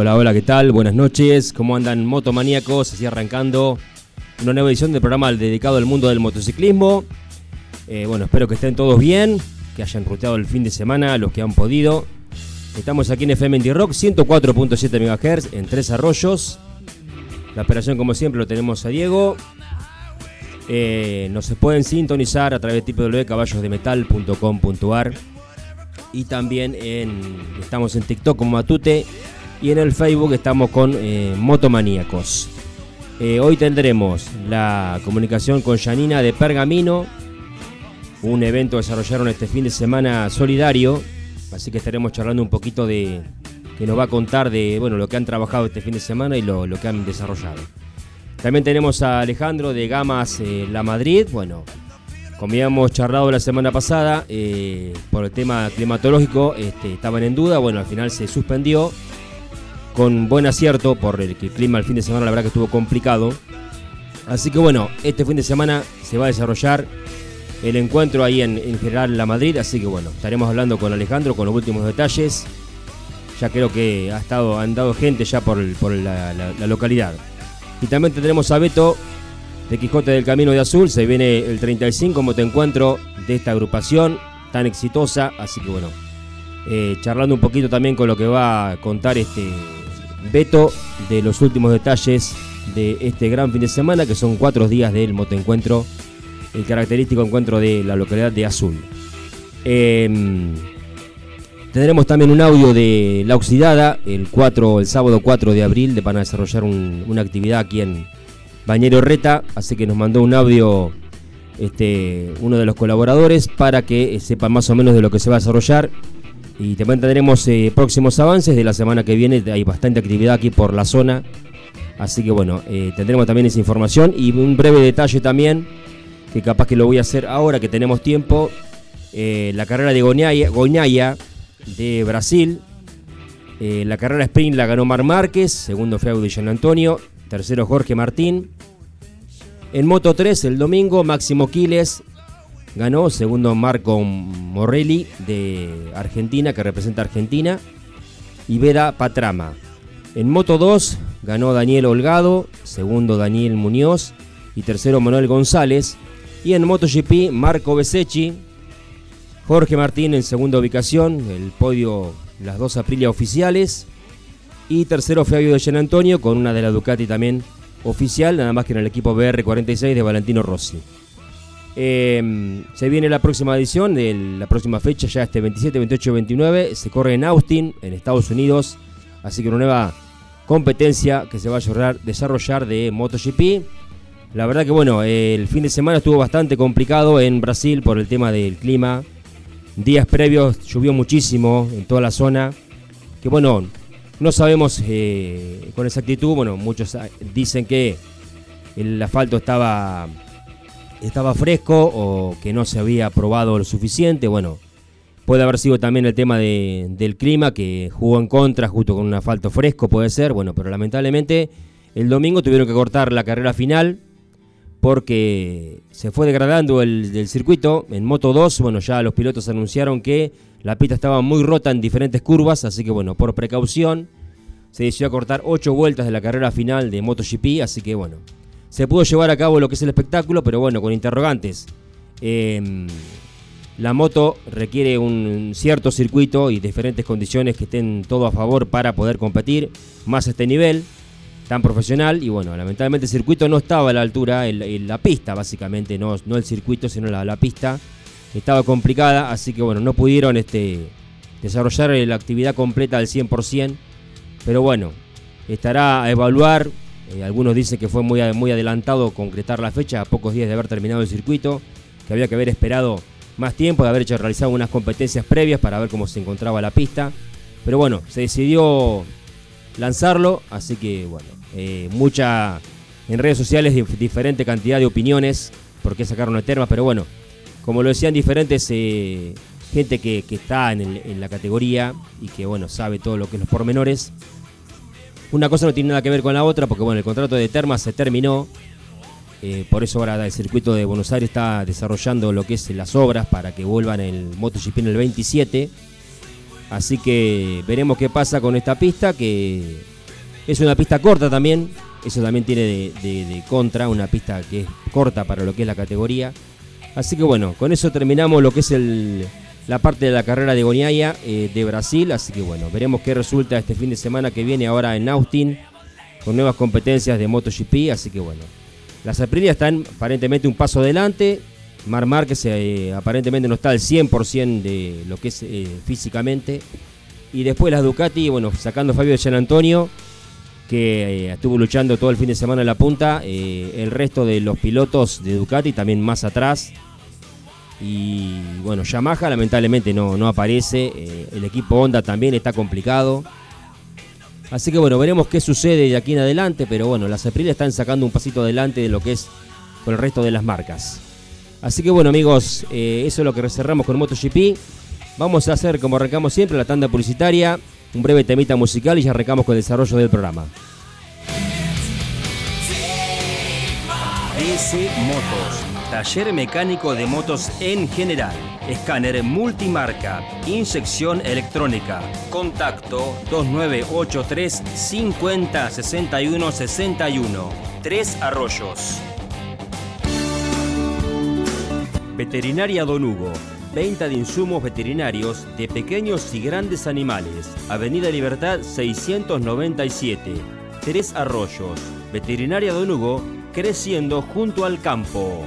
Hola, hola, ¿qué tal? Buenas noches. ¿Cómo andan motomaníacos? Así arrancando una nueva edición del programa dedicado al mundo del motociclismo. Eh, bueno, espero que estén todos bien, que hayan ruteado el fin de semana, los que han podido. Estamos aquí en FM Indie Rock, 104.7 MHz en Tres Arroyos. La operación, como siempre, lo tenemos a Diego. Eh, nos pueden sintonizar a través de www.caballosdemetal.com.ar y también en, estamos en TikTok como Matute y en el Facebook estamos con eh, Motomaníacos. Eh, hoy tendremos la comunicación con Janina de Pergamino, un evento que desarrollaron este fin de semana solidario, así que estaremos charlando un poquito de que nos va a contar de bueno lo que han trabajado este fin de semana y lo, que han desarrollado. También tenemos a Alejandro de Gamas eh, La Madrid, bueno, como habíamos charlado la semana pasada, por el tema climatológico, este, estaban en duda, bueno, al final se suspendió con buen acierto por el, clima el fin de semana la verdad que estuvo complicado. Así que bueno, este fin de semana se va a desarrollar el encuentro ahí en, General La Madrid, así que bueno, estaremos hablando con Alejandro con los últimos detalles. Ya creo que ha estado, han dado gente ya por, la, localidad. Y también tendremos a Beto de Quijote del Camino de Azul. Se viene el 35 te encuentro de esta agrupación tan exitosa. Así que bueno, eh, charlando un poquito también con lo que va a contar este Beto de los últimos detalles de este gran fin de semana, que son cuatro días del motoencuentro, el característico encuentro de la localidad de Azul. Em, tendremos también un audio de La Oxidada, el, 4, el sábado 4 de abril, de, van a desarrollar una actividad aquí en Bañero Reta, así que nos mandó un audio este, uno de los colaboradores para que sepan más o menos de lo que se va a desarrollar y también tendremos eh, próximos avances de la semana que viene. Hay bastante actividad aquí por la zona. Así que bueno, eh, tendremos también esa información. Y un breve detalle también, que capaz que lo voy a hacer ahora que tenemos tiempo. Eh, la carrera de Goñaya de Brasil. la carrera sprint la ganó Mar Márquez. Segundo fue Jean Antonio. Tercero Jorge Martín. En Moto 3 el domingo Máximo Quiles ganó, segundo Marco Morelli de Argentina, que representa a Argentina, y Vera Patrama. En Moto 2 ganó Daniel Holgado, segundo Daniel Muñoz y tercero Manuel González. Y en MotoGP Marco Besecchi, Jorge Martín en segunda ubicación, el podio las dos Aprilia oficiales. Y tercero Fabio de Gian Antonio con una de la Ducati también oficial, nada más que en el equipo BR46 de Valentino Rossi. Em, se viene la próxima edición, de la próxima fecha, ya este 27, 28, 29. Se corre en Austin, en Estados Unidos. Así que una nueva competencia que se va a desarrollar de MotoGP. La verdad que bueno, el fin de semana estuvo bastante complicado en Brasil por el tema del clima. Días previos llovió muchísimo en toda la zona. Que bueno, no sabemos eh, con exactitud. Bueno, muchos dicen que el asfalto estaba estaba fresco o que no se había probado lo suficiente. Bueno, puede haber sido también el tema del clima que jugó en contra justo con un asfalto fresco, puede ser. Bueno, pero lamentablemente el domingo tuvieron que cortar la carrera final porque se fue degradando el, circuito. En Moto 2, bueno, ya los pilotos anunciaron que la pista estaba muy rota en diferentes curvas, así que bueno, por precaución se decidió cortar 8 vueltas de la carrera final de MotoGP, así que bueno, se pudo llevar a cabo lo que es el espectáculo, pero bueno, con interrogantes. Em, la moto requiere un cierto circuito y diferentes condiciones que estén todo a favor para poder competir más a este nivel. tan profesional y bueno, lamentablemente el circuito no estaba a la altura, la pista básicamente, no, el circuito, sino la, la, pista, estaba complicada, así que bueno, no pudieron este, desarrollar la actividad completa al 100%, pero bueno, estará a evaluar, eh, algunos dicen que fue muy, muy adelantado concretar la fecha a pocos días de haber terminado el circuito, que había que haber esperado más tiempo, de haber hecho realizado unas competencias previas para ver cómo se encontraba la pista, pero bueno, se decidió lanzarlo, así que bueno, eh, mucha en redes sociales diferente cantidad de opiniones por qué sacaron el terma, pero bueno, como lo decían diferentes eh, gente que, está en, la categoría y que bueno sabe todo lo que es los pormenores. Una cosa no tiene nada que ver con la otra porque bueno el contrato de Terma se terminó, eh, por eso ahora el circuito de Buenos Aires está desarrollando lo que es las obras para que vuelvan el MotoGP en el 27. Así que veremos qué pasa con esta pista que es una pista corta también, eso también tiene de, contra, una pista que es corta para lo que es la categoría. Así que bueno, con eso terminamos lo que es la parte de la carrera de Goniaya eh, de Brasil. Así que bueno, veremos qué resulta este fin de semana que viene ahora en Austin con nuevas competencias de MotoGP. Así que bueno, las Aprilia están aparentemente un paso adelante. Mar Márquez eh, aparentemente no está al 100% de lo que es eh, físicamente. Y después las Ducati, bueno, sacando a Fabio de San Antonio que estuvo luchando todo el fin de semana en la punta. El resto de los pilotos de Ducati también más atrás. Y bueno, Yamaha lamentablemente no, no aparece. Eh, el equipo Honda también está complicado. Así que bueno, veremos qué sucede de aquí en adelante. Pero bueno, las Aprilia están sacando un pasito adelante de lo que es con el resto de las marcas. Así que bueno amigos, eso es lo que cerramos con MotoGP. Vamos a hacer como arrancamos siempre la tanda publicitaria un breve temita musical y ya arrancamos con el desarrollo del programa. S Motos, taller mecánico de motos en general, escáner multimarca, inyección electrónica, contacto 2983 50 61 61, Tres Arroyos. Veterinaria Don Hugo Venta de insumos veterinarios de pequeños y grandes animales. Avenida Libertad 697. Tres Arroyos. Veterinaria Don Hugo, creciendo junto al campo.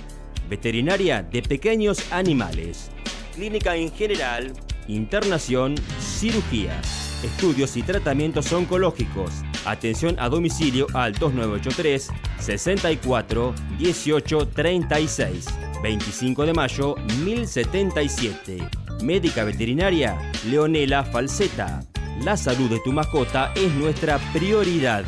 Veterinaria de pequeños animales. Clínica en general, internación, cirugías, estudios y tratamientos oncológicos Atención a domicilio al 2983 64 18 36. 25 de mayo 1077. Médica veterinaria Leonela Falseta. La salud de tu mascota es nuestra prioridad.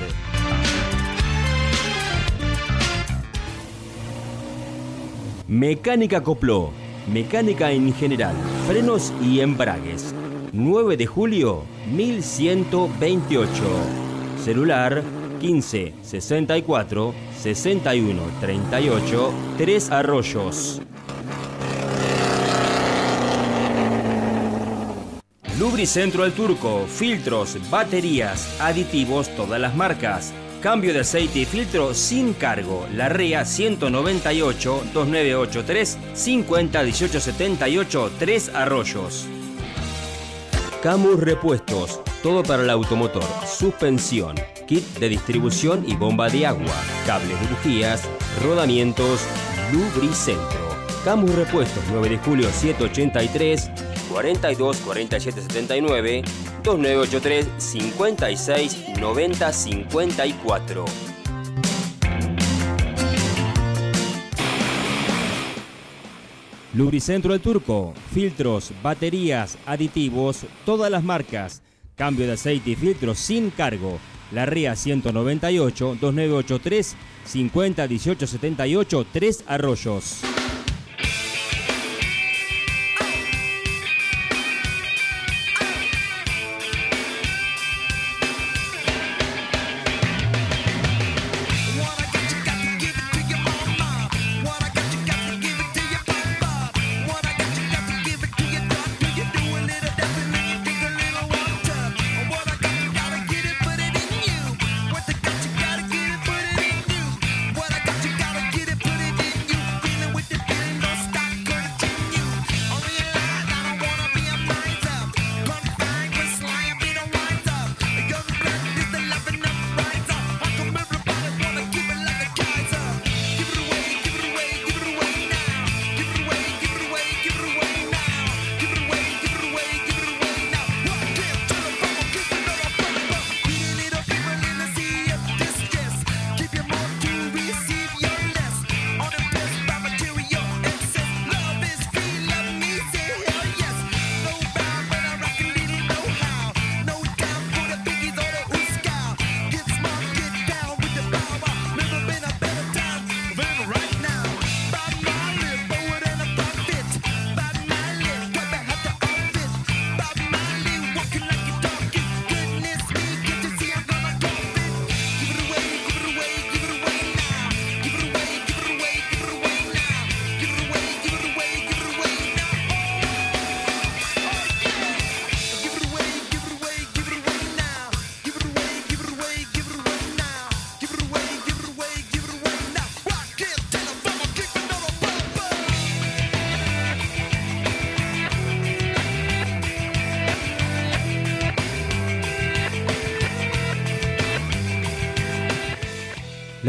Mecánica Copló. Mecánica en general. Frenos y embragues. 9 de julio 1128. Celular 15 64 61 38 3 Arroyos. Lubricentro al Turco, filtros, baterías, aditivos, todas las marcas. Cambio de aceite y filtro sin cargo. La REA 198 2983 50 1878 3 Arroyos. Camus Repuestos todo para el automotor, suspensión, kit de distribución y bomba de agua, cables de bujías, rodamientos, lubricentro. Camus Repuestos 9 de julio 783 42 47 79 2983 56 90 54. Lubricentro El Turco, filtros, baterías, aditivos, todas las marcas. Cambio de aceite y filtros sin cargo. La RIA 198 2983 50 18 78 3 Arroyos.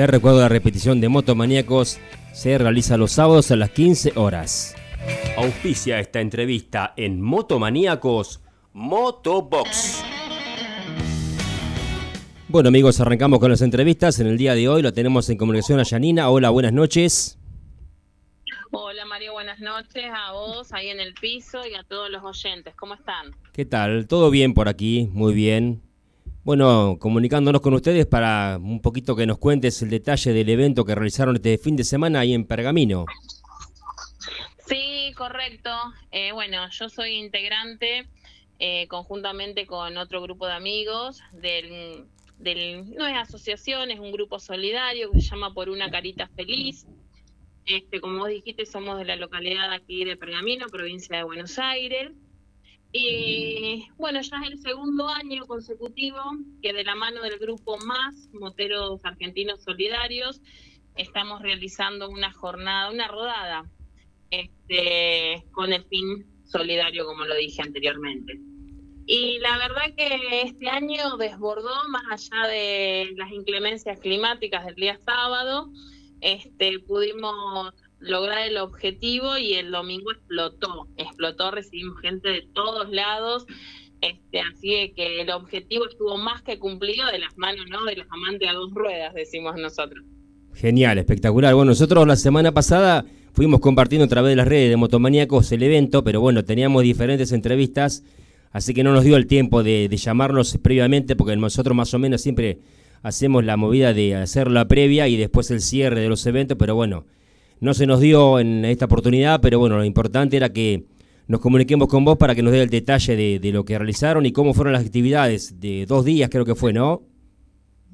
Les recuerdo la repetición de Motomaníacos se realiza los sábados a las 15 horas. Auspicia esta entrevista en Motomaníacos Motobox. Bueno amigos, arrancamos con las entrevistas. En el día de hoy lo tenemos en comunicación a Yanina. Hola, buenas noches. Hola Mario, buenas noches a vos ahí en el piso y a todos los oyentes. ¿Cómo están? ¿Qué tal? ¿Todo bien por aquí? Muy bien. Bueno, comunicándonos con ustedes para un poquito que nos cuentes el detalle del evento que realizaron este fin de semana ahí en Pergamino. Sí, correcto. Eh, bueno, yo soy integrante eh, conjuntamente con otro grupo de amigos del, del, no es asociación, es un grupo solidario que se llama Por una Carita Feliz. Este, como vos dijiste, somos de la localidad aquí de Pergamino, provincia de Buenos Aires. Y bueno, ya es el segundo año consecutivo que de la mano del grupo Más, Moteros Argentinos Solidarios, estamos realizando una jornada, una rodada, este, con el fin solidario, como lo dije anteriormente. Y la verdad que este año desbordó, más allá de las inclemencias climáticas del día sábado, este, pudimos lograr el objetivo y el domingo explotó, explotó, recibimos gente de todos lados, este, así que el objetivo estuvo más que cumplido de las manos, ¿no? De los amantes a dos ruedas, decimos nosotros. Genial, espectacular. Bueno, nosotros la semana pasada fuimos compartiendo a través de las redes de Motomaníacos el evento, pero bueno, teníamos diferentes entrevistas, así que no nos dio el tiempo de, de llamarnos previamente, porque nosotros más o menos siempre hacemos la movida de hacer la previa y después el cierre de los eventos, pero bueno, no se nos dio en esta oportunidad, pero bueno, lo importante era que nos comuniquemos con vos para que nos dé el detalle de, lo que realizaron y cómo fueron las actividades de dos días, creo que fue, ¿no?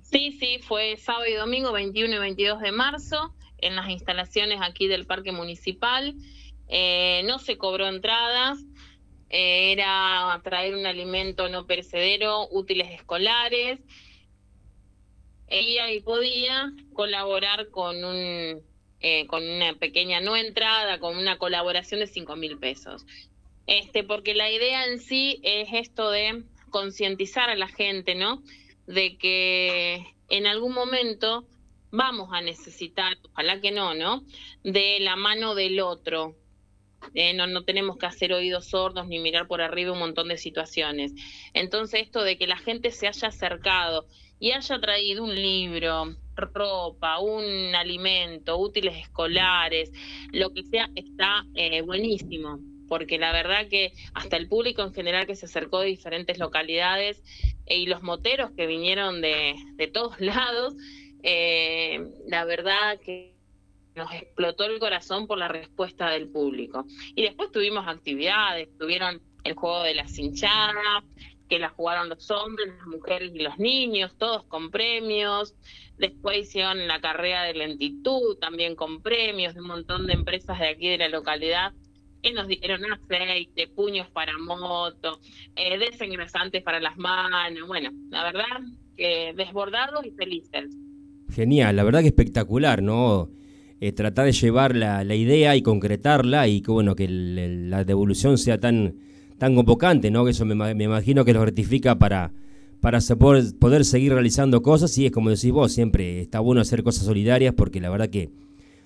Sí, sí, fue sábado y domingo, 21 y 22 de marzo, en las instalaciones aquí del Parque Municipal. Eh, no se cobró entradas, eh, era traer un alimento no perecedero, útiles escolares. Ella y podía colaborar con un eh, con una pequeña no entrada, con una colaboración de 5 mil pesos. Este, porque la idea en sí es esto de concientizar a la gente, ¿no? De que en algún momento vamos a necesitar, ojalá que no, ¿no? De la mano del otro. Eh, no, no tenemos que hacer oídos sordos ni mirar por arriba un montón de situaciones. Entonces esto de que la gente se haya acercado y haya traído un libro, ropa, un alimento, útiles escolares, lo que sea, está eh, buenísimo, porque la verdad que hasta el público en general que se acercó de diferentes localidades eh, y los moteros que vinieron de, de todos lados, eh, la verdad que nos explotó el corazón por la respuesta del público. Y después tuvimos actividades, tuvieron el juego de la cinchada, que la jugaron los hombres, las mujeres y los niños, todos con premios. Después hicieron la carrera de lentitud, también con premios de un montón de empresas de aquí de la localidad que nos dieron aceite, puños para moto, eh, desengrasantes para las manos. Bueno, la verdad que desbordados y felices. Genial, la verdad que espectacular, ¿no? Eh, tratar de llevar la, idea y concretarla y que bueno que la devolución sea tan tan convocante, ¿no? Que eso me, me imagino que lo rectifica para, para poder, poder, seguir realizando cosas y es como decís vos, siempre está bueno hacer cosas solidarias porque la verdad que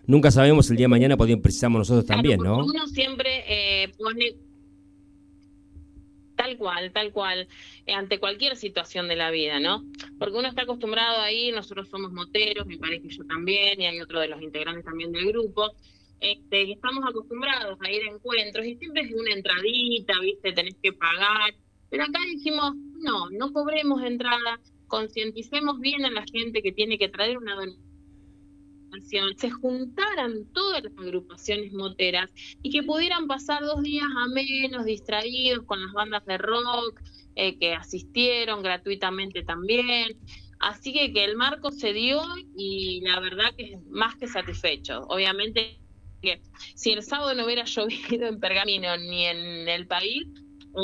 nunca sabemos el día de mañana podrían precisamos nosotros también, ¿no? Uno siempre eh, pone tal cual, tal cual, eh, ante cualquier situación de la vida, ¿no? Porque uno está acostumbrado ahí, nosotros somos moteros, me parece que yo también, y hay otro de los integrantes también del grupo, este, estamos acostumbrados a ir a encuentros y siempre es una entradita, ¿viste? Tenés que pagar. Pero acá dijimos, no, no cobremos entrada, concienticemos bien a la gente que tiene que traer una donación, se juntaran todas las agrupaciones moteras y que pudieran pasar dos días a menos distraídos con las bandas de rock eh, que asistieron gratuitamente también. Así que que el marco se dio y la verdad que es más que satisfecho. Obviamente si el sábado no hubiera llovido en Pergamino ni en el país,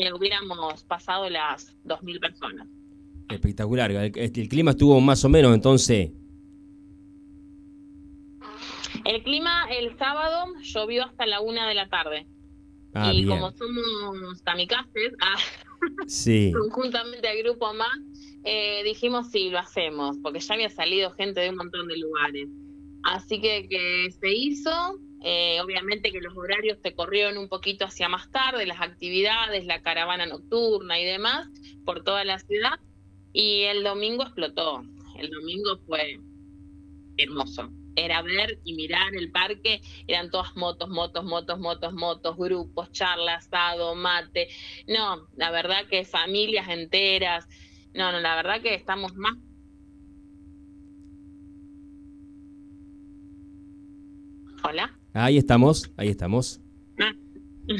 eh, hubiéramos pasado las 2.000 personas. Espectacular. El, el, clima estuvo más o menos entonces. El clima el sábado llovió hasta la una de la tarde. Ah, y como somos kamikazes, ah, sí. conjuntamente al grupo más, eh, dijimos sí, lo hacemos, porque ya había salido gente de un montón de lugares. Así que, que se hizo, eh, obviamente que los horarios se corrieron un poquito hacia más tarde, las actividades, la caravana nocturna y demás, por toda la ciudad. Y el domingo explotó. El domingo fue hermoso. Era ver y mirar el parque, eran todas motos, motos, motos, motos, motos, grupos, charlas, asado, mate. No, la verdad que familias enteras. No, no, la verdad que estamos más Hola. Ahí estamos, ahí estamos. Ah.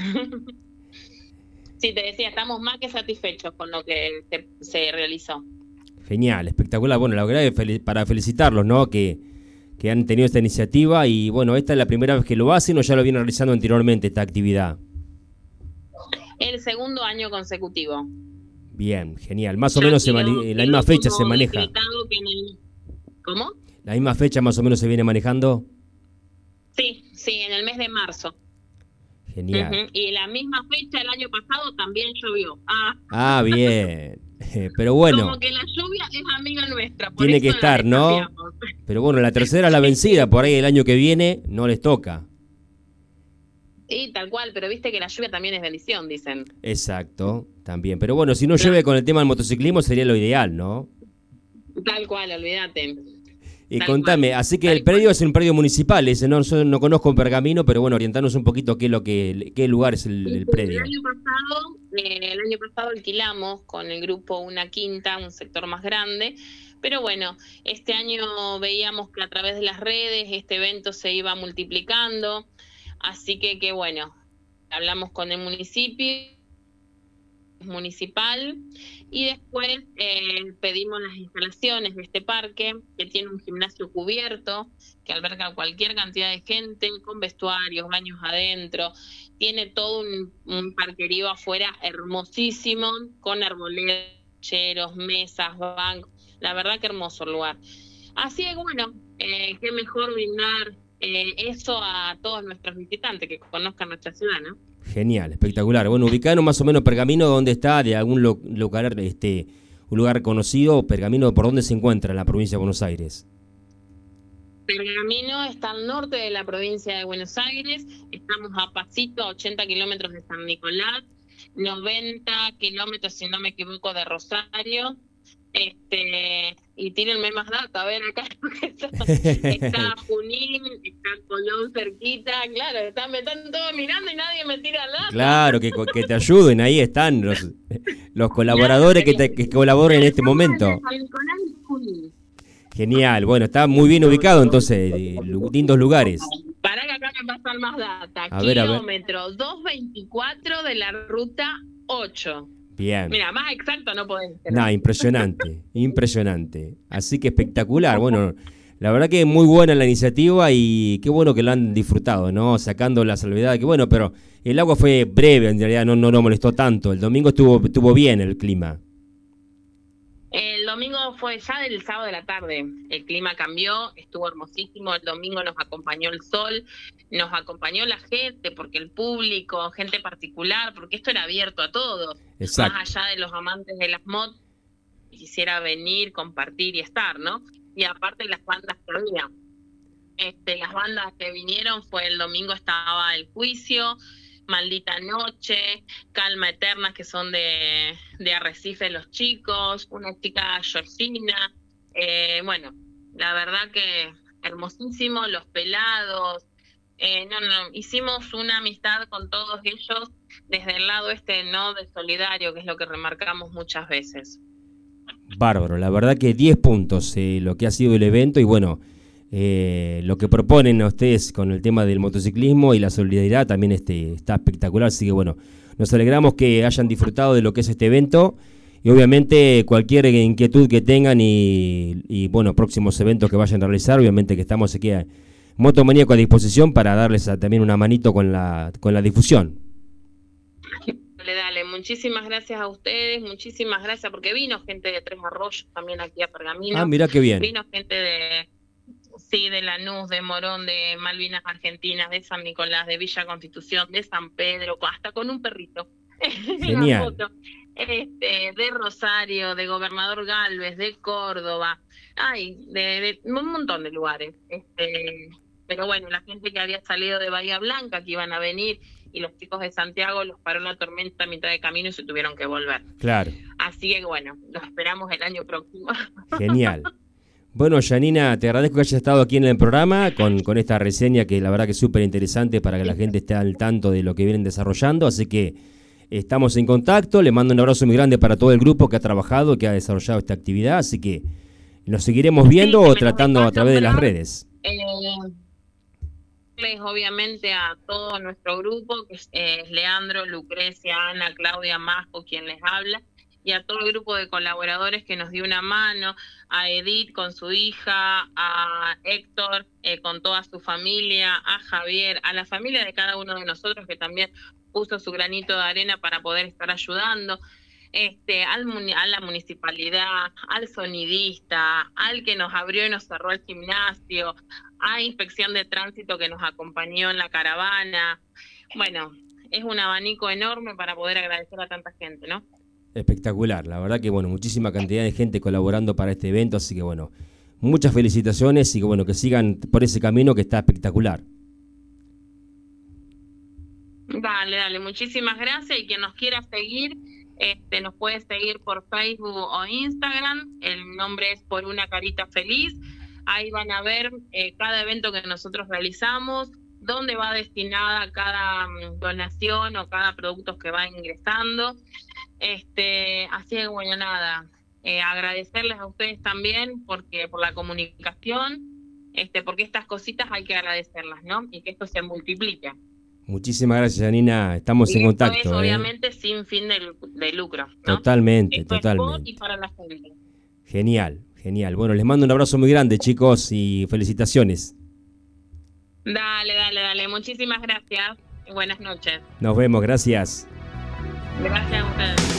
sí, te decía, estamos más que satisfechos con lo que se, realizó. Genial, espectacular. Bueno, la verdad es para felicitarlos, ¿no? Que, que han tenido esta iniciativa y bueno, esta es la primera vez que lo hacen o ya lo vienen realizando anteriormente esta actividad. El segundo año consecutivo. Bien, genial. Más o menos la misma fecha se maneja. ¿Cómo? La misma fecha más o menos se viene manejando. Sí, sí, en el mes de marzo. Genial. Y la misma fecha el año pasado también llovió. Ah, ah bien. Pero bueno. Como que la lluvia es amiga nuestra. tiene que estar, ¿no? Pero bueno, la tercera la vencida, por ahí el año que viene no les toca. Sí, tal cual, pero viste que la lluvia también es bendición, dicen. Exacto, también. Pero bueno, si no llueve con el tema del motociclismo sería lo ideal, ¿no? Tal cual, olvídate. Y contame, así que el predio es un predio municipal, ese no, no conozco Pergamino, pero bueno, orientarnos un poquito qué, lo que, qué lugar es el, predio. El año, pasado, eh, el año pasado alquilamos con el grupo una quinta, un sector más grande, pero bueno, este año veíamos que a través de las redes este evento se iba multiplicando, así que que bueno, hablamos con el municipio municipal y después eh, pedimos las instalaciones de este parque que tiene un gimnasio cubierto que alberga cualquier cantidad de gente con vestuarios, baños adentro, tiene todo un, parquerío afuera hermosísimo con arboleros, mesas, bancos, la verdad que hermoso lugar. Así que bueno, eh, qué mejor brindar eh, eso a todos nuestros visitantes que conozcan nuestra ciudad, ¿no? Genial, espectacular. Bueno, ubicado más o menos Pergamino, ¿dónde está? ¿De algún lugar, este, un lugar conocido? Pergamino, ¿por dónde se encuentra en la provincia de Buenos Aires? Pergamino está al norte de la provincia de Buenos Aires, estamos a pasito, a 80 kilómetros de San Nicolás, 90 kilómetros, si no me equivoco, de Rosario. Este, y tírenme más data, a ver acá está, está Junín, está Colón cerquita, claro, están, me están todos mirando y nadie me tira nada. Claro, que, que te ayuden, ahí están los, los colaboradores que, te, que colaboran en este momento. Genial, bueno, está muy bien ubicado entonces, lindos lugares. Para que acá me pasan más data. A Kilómetro 224 de la ruta 8. Bien. Mira, más exacto no podés ser. No, impresionante, impresionante. Así que espectacular. Bueno, la verdad que es muy buena la iniciativa y qué bueno que lo han disfrutado, ¿no? Sacando la salvedad, que bueno, pero el agua fue breve, en realidad no, no, no molestó tanto. El domingo estuvo, estuvo bien el clima. El domingo fue ya del sábado de la tarde. El clima cambió, estuvo hermosísimo. El domingo nos acompañó el sol, nos acompañó la gente, porque el público, gente particular, porque esto era abierto a todos. Más allá de los amantes de las motos, quisiera venir, compartir y estar, ¿no? Y aparte las bandas que había. Este, las bandas que vinieron fue el domingo estaba el juicio, Maldita Noche, Calma Eterna, que son de, de Arrecife los chicos, una chica Georgina. Eh, bueno, la verdad que hermosísimo, los pelados. Eh, no, no, hicimos una amistad con todos ellos desde el lado este no de solidario, que es lo que remarcamos muchas veces. Bárbaro, la verdad que 10 puntos eh, lo que ha sido el evento y bueno, eh, lo que proponen a ustedes con el tema del motociclismo y la solidaridad también este, está espectacular, así que bueno, nos alegramos que hayan disfrutado de lo que es este evento y obviamente cualquier inquietud que tengan y, bueno, próximos eventos que vayan a realizar, obviamente que estamos aquí a Motomaníaco a disposición para darles también una manito con la, con la difusión. Dale, dale, muchísimas gracias a ustedes, muchísimas gracias porque vino gente de Tres Arroyos también aquí a Pergamino. Ah, mira qué bien. Vino gente de sí, de Lanús, de Morón, de Malvinas Argentinas, de San Nicolás, de Villa Constitución, de San Pedro, hasta con un perrito. Genial. Este, de Rosario, de Gobernador Galvez, de Córdoba, ay, de, un montón de lugares. Este, pero bueno, la gente que había salido de Bahía Blanca, que iban a venir, y los chicos de Santiago los paró la tormenta a mitad de camino y se tuvieron que volver. Claro. Así que bueno, los esperamos el año próximo. Genial. Bueno, Janina, te agradezco que hayas estado aquí en el programa con, con esta reseña que la verdad que es súper interesante para que la gente esté al tanto de lo que vienen desarrollando. Así que estamos en contacto. Le mando un abrazo muy grande para todo el grupo que ha trabajado, que ha desarrollado esta actividad. Así que nos seguiremos viendo o tratando a través de las redes. Eh, obviamente a todo nuestro grupo, que es eh, Leandro, Lucrecia, Ana, Claudia, Masco, quien les habla y a todo el grupo de colaboradores que nos dio una mano, a Edith con su hija, a Héctor eh, con toda su familia, a Javier, a la familia de cada uno de nosotros que también puso su granito de arena para poder estar ayudando. Este, al, a la municipalidad, al sonidista, al que nos abrió y nos cerró el gimnasio, a Inspección de Tránsito que nos acompañó en la caravana. Bueno, es un abanico enorme para poder agradecer a tanta gente, ¿no? Espectacular, la verdad que bueno, muchísima cantidad de gente colaborando para este evento, así que bueno, muchas felicitaciones y que bueno, que sigan por ese camino que está espectacular. Dale, dale, muchísimas gracias y quien nos quiera seguir, este, nos puede seguir por Facebook o Instagram, el nombre es Por una Carita Feliz, ahí van a ver eh, cada evento que nosotros realizamos, dónde va destinada cada mm, donación o cada producto que va ingresando. Este, así que bueno, nada, eh, agradecerles a ustedes también porque por la comunicación, este, porque estas cositas hay que agradecerlas, ¿no? Y que esto se multiplique. Muchísimas gracias, Janina. Estamos en contacto. Es, ¿eh? obviamente sin fin de, lucro. Totalmente, totalmente. y para la gente. Genial, genial. Bueno, les mando un abrazo muy grande, chicos, y felicitaciones. Dale, dale, dale. Muchísimas gracias. Buenas noches. Nos vemos, gracias. Gracias a ustedes.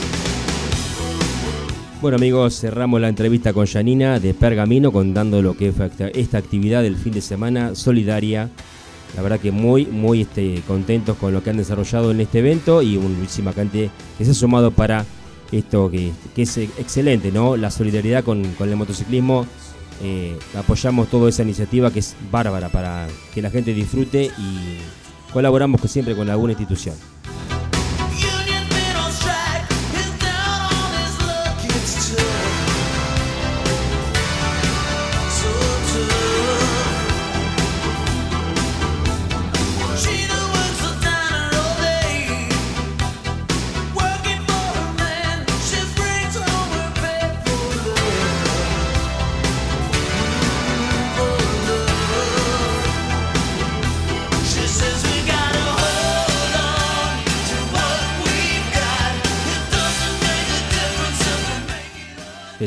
Bueno amigos, cerramos la entrevista con Janina de Pergamino contando lo que fue esta actividad del fin de semana solidaria. La verdad que muy, muy este, contentos con lo que han desarrollado en este evento y muchísima gente que se ha sumado para esto que, es excelente, ¿no? La solidaridad con, con el motociclismo eh, apoyamos toda esa iniciativa que es bárbara para que la gente disfrute y colaboramos siempre con alguna institución.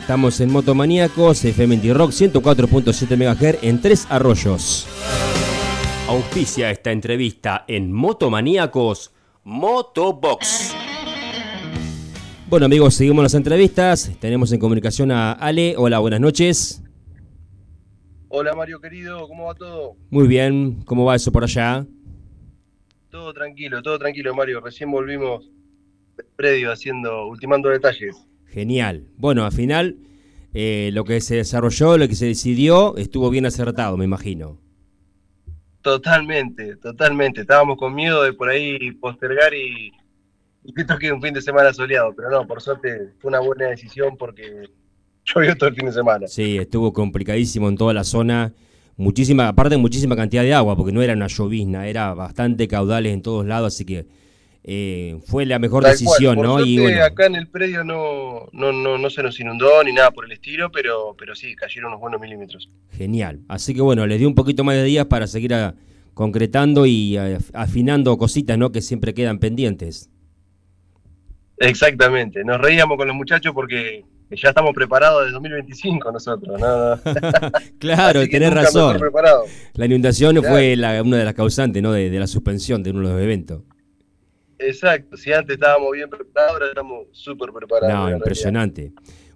Estamos en Motomaníacos, FM Rock 104.7 MHz en Tres Arroyos. Auspicia esta entrevista en Motomaníacos Motobox. Bueno amigos, seguimos las entrevistas. Tenemos en comunicación a Ale. Hola, buenas noches. Hola Mario querido, ¿cómo va todo? Muy bien, ¿cómo va eso por allá? Todo tranquilo, todo tranquilo Mario. Recién volvimos del predio haciendo, ultimando detalles. Genial. Bueno, al final eh, lo que se desarrolló, lo que se decidió, estuvo bien acertado, me imagino. Totalmente, totalmente. Estábamos con miedo de por ahí postergar y, y que toque un fin de semana soleado, pero no, por suerte fue una buena decisión porque llovió todo el fin de semana. Sí, estuvo complicadísimo en toda la zona. Muchísima, aparte muchísima cantidad de agua, porque no era una llovizna, era bastante caudales en todos lados, así que eh, fue la mejor decisión, ¿no? y bueno. acá en el predio no, no, no, no, se nos inundó ni nada por el estilo, pero, pero sí, cayeron unos buenos milímetros. Genial. Así que bueno, les dio un poquito más de días para seguir concretando y afinando cositas, ¿no? Que siempre quedan pendientes. Exactamente. Nos reíamos con los muchachos porque ya estamos preparados desde 2025 nosotros, ¿no? claro, tenés razón. La inundación fue una de las causantes, ¿no? De, de la suspensión de uno de los eventos. Exacto, si antes estábamos bien preparados, ahora estamos súper preparados. No, impresionante.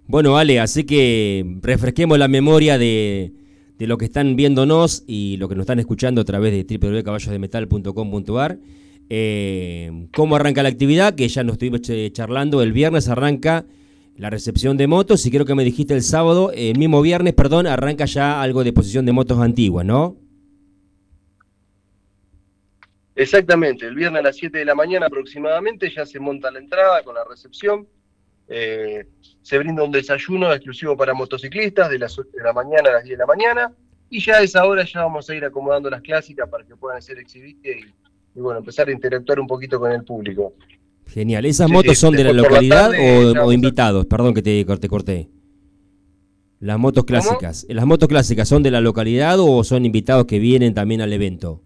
Bueno, Ale, así que refresquemos la memoria de, lo que están viéndonos y lo que nos están escuchando a través de www.caballosdemetal.com.ar. Eh, ¿Cómo arranca la actividad? Que ya nos estuvimos charlando. El viernes arranca la recepción de motos y creo que me dijiste el sábado, el mismo viernes, perdón, arranca ya algo de posición de motos antiguas, ¿no? Exactamente, el viernes a las 7 de la mañana aproximadamente ya se monta la entrada con la recepción. Eh, se brinda un desayuno exclusivo para motociclistas de las 8 de la mañana a las 10 de la mañana. Y ya a esa hora ya vamos a ir acomodando las clásicas para que puedan ser exhibidas y, bueno, empezar a interactuar un poquito con el público. Genial. ¿Esas motos son de la localidad o, invitados? Perdón que te, te corté. Las motos clásicas. ¿Las motos clásicas son de la localidad o son invitados que vienen también al evento?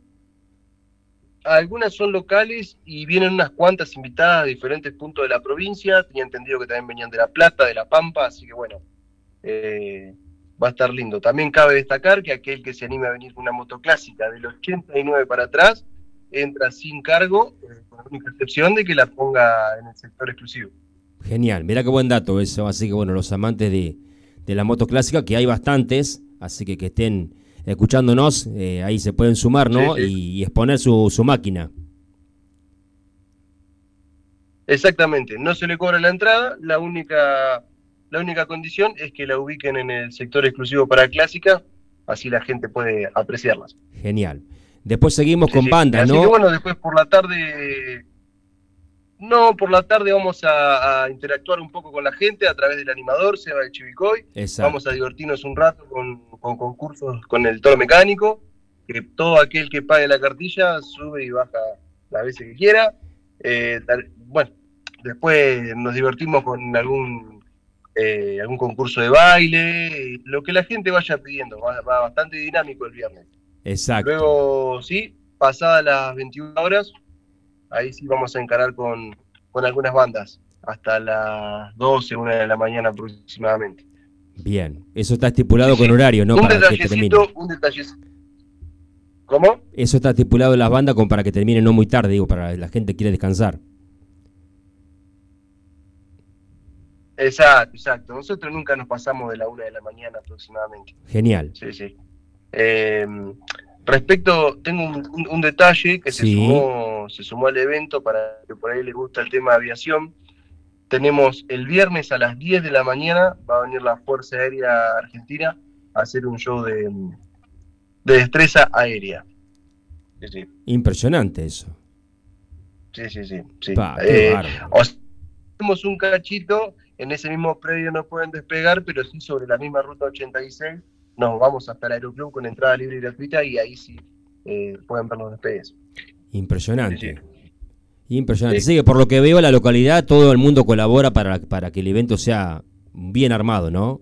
Algunas son locales y vienen unas cuantas invitadas de diferentes puntos de la provincia. Tenía entendido que también venían de La Plata, de La Pampa, así que bueno, eh, va a estar lindo. También cabe destacar que aquel que se anime a venir con una moto clásica del 89 para atrás entra sin cargo, eh, con la única excepción de que la ponga en el sector exclusivo. Genial, mira qué buen dato eso. Así que bueno, los amantes de, de la moto clásica, que hay bastantes, así que que estén escuchándonos, eh, ahí se pueden sumar, ¿no? Y, exponer su, su máquina. Exactamente, no se le cobra la entrada, la única, la única condición es que la ubiquen en el sector exclusivo para clásica, así la gente puede apreciarlas. Genial. Después seguimos con bandas, ¿no? Así que bueno, después por la tarde no, por la tarde vamos a, interactuar un poco con la gente a través del animador, Seba de Chivicoy. Vamos a divertirnos un rato con, concursos con el toro mecánico, que todo aquel que pague la cartilla sube y baja las veces que quiera. Eh, bueno, después nos divertimos con algún, eh, algún concurso de baile, lo que la gente vaya pidiendo, va, va bastante dinámico el viernes. Exacto. Luego, sí, pasadas las 21 horas, ahí sí vamos a encarar con, algunas bandas, hasta las 12, 1 de la mañana aproximadamente. Bien, eso está estipulado con horario, ¿no? Un para que termine. Un detallecito. ¿Cómo? Eso está estipulado en las bandas como para que termine no muy tarde, digo, para la gente que quiere descansar. Exacto, exacto. Nosotros nunca nos pasamos de la 1 de la mañana aproximadamente. Genial. Sí, sí. Eh, Respecto, tengo un, detalle que se, sumó, se sumó al evento para que por ahí les gusta el tema de aviación. Tenemos el viernes a las 10 de la mañana, va a venir la Fuerza Aérea Argentina hacer un show de, de destreza aérea. Impresionante eso. Sí, sí, sí. sí. Eh, hacemos un cachito, en ese mismo predio no pueden despegar, pero sí sobre la misma ruta 86 nos vamos hasta el aeroclub con entrada libre y gratuita y ahí sí eh, pueden ver los despegues. Impresionante. Impresionante. Sí. que por lo que veo la localidad todo el mundo colabora para, para que el evento sea bien armado, ¿no?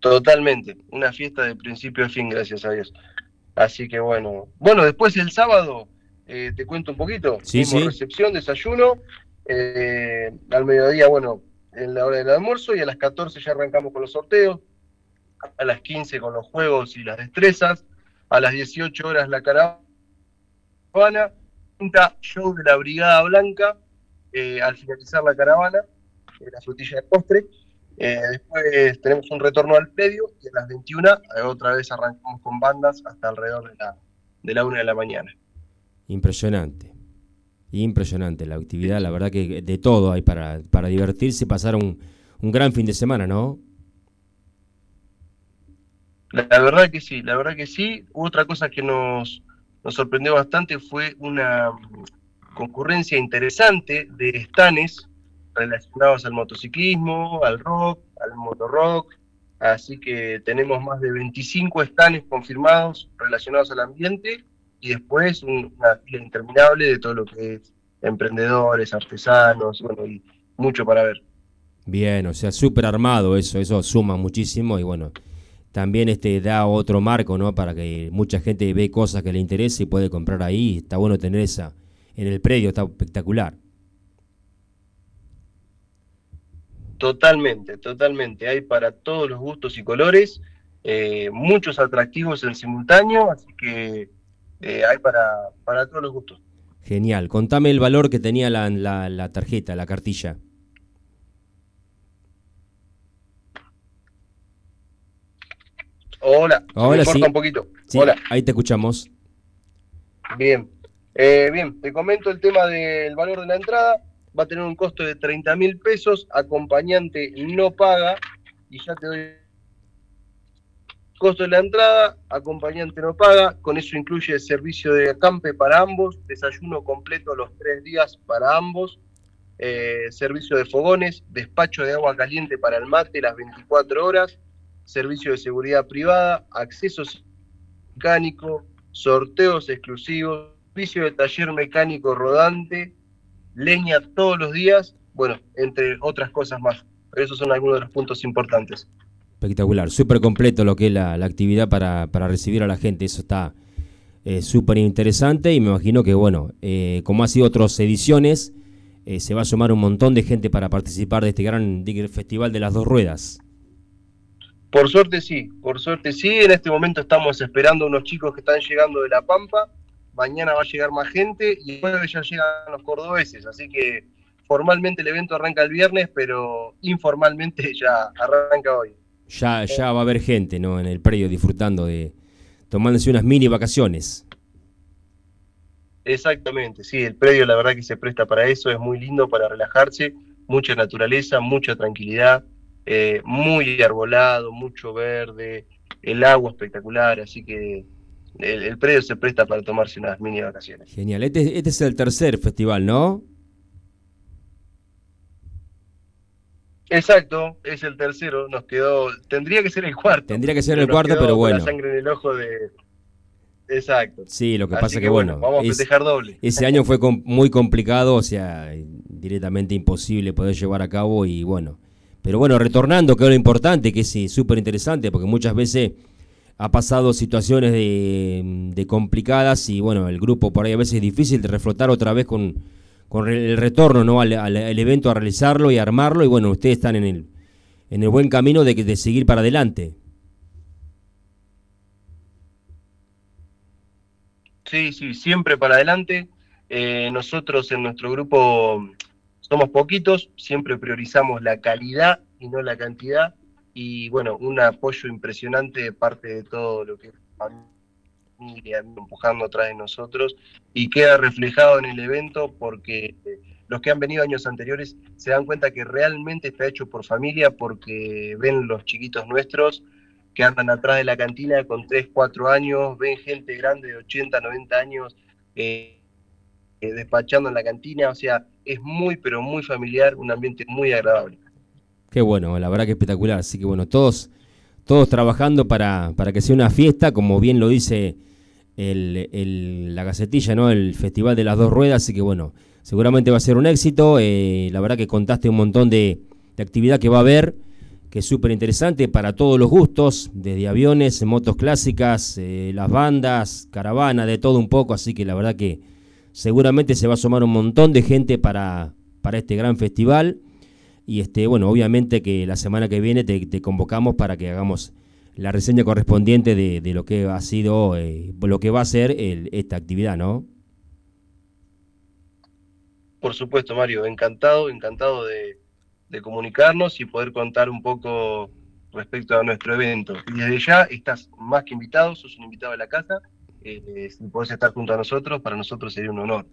Totalmente. Una fiesta de principio a fin, gracias a Dios. Así que bueno. Bueno, después el sábado, eh, te cuento un poquito. Sí, sí. recepción, desayuno. Eh, al mediodía, bueno, en la hora del almuerzo y a las 14 ya arrancamos con los sorteos. A las 15 con los juegos y las destrezas. A las 18 horas la caravana. Show de la Brigada Blanca. Eh, al finalizar la caravana, la frutilla de postre. Eh, después tenemos un retorno al predio y a las 21 eh, otra vez arrancamos con bandas hasta alrededor de la, de la 1 de la mañana. Impresionante. Impresionante la actividad, la verdad que de todo hay para, para divertirse pasar un, un gran fin de semana, ¿no? La, verdad que sí, la verdad que sí. Otra cosa que nos, nos sorprendió bastante fue una concurrencia interesante de estanes relacionados al motociclismo, al rock, al motorrock, así que tenemos más de 25 stands confirmados relacionados al ambiente y después una fila interminable de todo lo que es emprendedores, artesanos, bueno, y mucho para ver. Bien, o sea, súper armado eso, eso suma muchísimo y bueno, también este da otro marco, ¿no? Para que mucha gente ve cosas que le interesa y puede comprar ahí, está bueno tener esa en el predio, está espectacular. Totalmente, totalmente. Hay para todos los gustos y colores, eh, muchos atractivos en simultáneo, así que eh, hay para, para todos los gustos. Genial. Contame el valor que tenía la, la, tarjeta, la cartilla. Hola, Hola, sí. un poquito. Hola. Ahí te escuchamos. Bien, eh, bien, te comento el tema del valor de la entrada va a tener un costo de 30 mil pesos, acompañante no paga, y ya te doy costo de la entrada, acompañante no paga, con eso incluye el servicio de acampe para ambos, desayuno completo los tres días para ambos, eh, servicio de fogones, despacho de agua caliente para el mate las 24 horas, servicio de seguridad privada, acceso mecánico, sorteos exclusivos, servicio de taller mecánico rodante, leña todos los días, bueno, entre otras cosas más. Pero esos son algunos de los puntos importantes. Espectacular, súper completo lo que es la, actividad para, recibir a la gente, eso está eh, súper interesante y me imagino que, bueno, eh, como ha sido otras ediciones, eh, se va a sumar un montón de gente para participar de este gran festival de las dos ruedas. Por suerte sí, por suerte sí, en este momento estamos esperando unos chicos que están llegando de La Pampa, mañana va a llegar más gente y después ya llegan los cordobeses, así que formalmente el evento arranca el viernes, pero informalmente ya arranca hoy. Ya, ya va a haber gente ¿no? en el predio disfrutando de, tomándose unas mini vacaciones. Exactamente, sí, el predio la verdad que se presta para eso, es muy lindo para relajarse, mucha naturaleza, mucha tranquilidad, eh, muy arbolado, mucho verde, el agua espectacular, así que el, predio se presta para tomarse unas mini vacaciones. Genial. Este, este es el tercer festival, ¿no? Exacto, es el tercero, nos quedó, tendría que ser el cuarto. Tendría que ser el cuarto, pero bueno. La sangre en el ojo de... Exacto. Sí, lo que pasa que, que, bueno, vamos a festejar doble. Ese año fue muy complicado, o sea, directamente imposible poder llevar a cabo y bueno. Pero bueno, retornando, que es lo importante, que es súper interesante, porque muchas veces ha pasado situaciones de, complicadas y bueno, el grupo por ahí a veces es difícil de reflotar otra vez con, el retorno ¿no? Al, evento, a realizarlo y armarlo y bueno, ustedes están en el, en el buen camino de, de seguir para adelante. Sí, sí, siempre para adelante. Eh, nosotros en nuestro grupo somos poquitos, siempre priorizamos la calidad y no la cantidad. Y bueno, un apoyo impresionante de parte de todo lo que es familia empujando atrás de nosotros. Y queda reflejado en el evento porque los que han venido años anteriores se dan cuenta que realmente está hecho por familia porque ven los chiquitos nuestros que andan atrás de la cantina con 3, 4 años, ven gente grande de 80, 90 años eh, eh, despachando en la cantina, o sea, es muy, pero muy familiar, un ambiente muy agradable. Qué bueno, la verdad que espectacular, así que bueno, todos, todos trabajando para, para que sea una fiesta, como bien lo dice la gacetilla, ¿no? El Festival de las Dos Ruedas, así que bueno, seguramente va a ser un éxito, eh, la verdad que contaste un montón de, de actividad que va a haber que es súper interesante para todos los gustos, desde aviones, motos clásicas, eh, las bandas, caravana, de todo un poco, así que la verdad que seguramente se va a sumar un montón de gente para, para este gran festival. Y este, bueno, obviamente que la semana que viene te, convocamos para que hagamos la reseña correspondiente de, lo que ha sido, eh, lo que va a ser esta actividad, ¿no? Por supuesto, Mario, encantado, encantado de, de comunicarnos y poder contar un poco respecto a nuestro evento. Y desde ya estás más que invitado, sos un invitado de la casa, eh, si podés estar junto a nosotros, para nosotros sería un honor.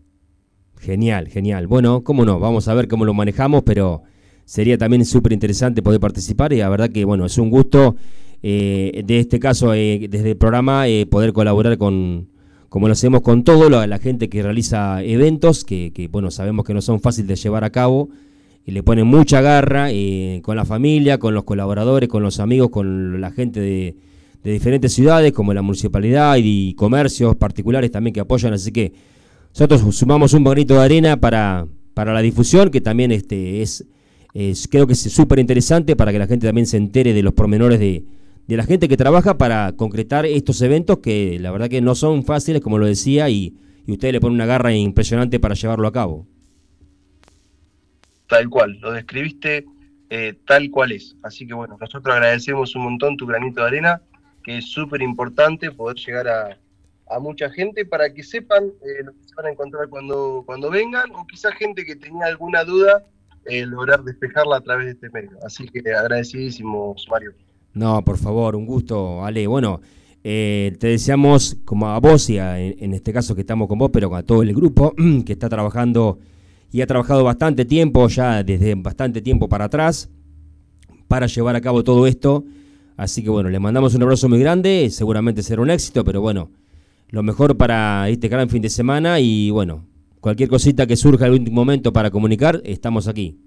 Genial, genial. Bueno, cómo no, vamos a ver cómo lo manejamos, pero sería también súper interesante poder participar y la verdad que, bueno, es un gusto eh, de este caso, eh, desde el programa, poder colaborar con, como lo hacemos con todo, la, la gente que realiza eventos, que, que, bueno, sabemos que no son fáciles de llevar a cabo, y le ponen mucha garra eh, con la familia, con los colaboradores, con los amigos, con la gente de, diferentes ciudades, como la municipalidad y, comercios particulares también que apoyan. Así que nosotros sumamos un bonito de arena para, para la difusión, que también este, es, es creo que es súper interesante para que la gente también se entere de los pormenores de, de la gente que trabaja para concretar estos eventos que la verdad que no son fáciles, como lo decía, y, y ustedes le ponen una garra impresionante para llevarlo a cabo tal cual, lo describiste eh, tal cual es. Así que bueno, nosotros agradecemos un montón tu granito de arena, que es súper importante poder llegar a, mucha gente para que sepan eh, lo que se van a encontrar cuando, cuando vengan, o quizá gente que tenía alguna duda, eh, lograr despejarla a través de este medio. Así que agradecidísimos, Mario. No, por favor, un gusto, Ale. Bueno, te deseamos, como a vos y en, este caso que estamos con vos, pero con todo el grupo que está trabajando y ha trabajado bastante tiempo, ya desde bastante tiempo para atrás, para llevar a cabo todo esto. Así que bueno, le mandamos un abrazo muy grande, seguramente será un éxito, pero bueno, lo mejor para este gran fin de semana y bueno, cualquier cosita que surja en el último momento para comunicar, estamos aquí.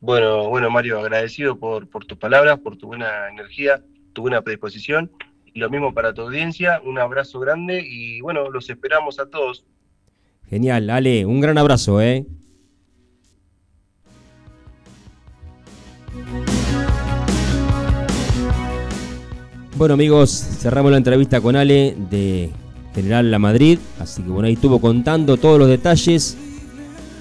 Bueno, bueno Mario, agradecido por, por tus palabras, por tu buena energía, tu buena predisposición. Y lo mismo para tu audiencia, un abrazo grande y bueno, los esperamos a todos. Genial, Ale, un gran abrazo, ¿eh? Bueno amigos, cerramos la entrevista con Ale de General La Madrid, así que bueno, ahí estuvo contando todos los detalles,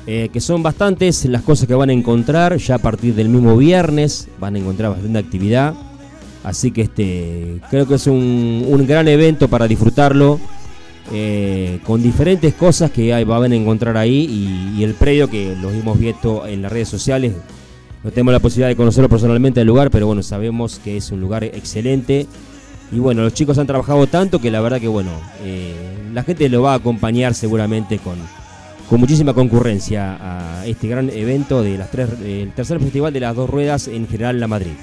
eh, que son bastantes las cosas que van a encontrar, ya a partir del mismo viernes van a encontrar bastante actividad, así que este creo que es un, gran evento para disfrutarlo eh, con diferentes cosas que hay, van a encontrar ahí y, el predio que los hemos visto en las redes sociales. No tenemos la posibilidad de conocerlo personalmente el lugar, pero bueno, sabemos que es un lugar excelente. Y bueno, los chicos han trabajado tanto que la verdad que bueno, eh, la gente lo va a acompañar seguramente con, con muchísima concurrencia a este gran evento de las tres, del tercer festival de las dos ruedas en General La Madrid.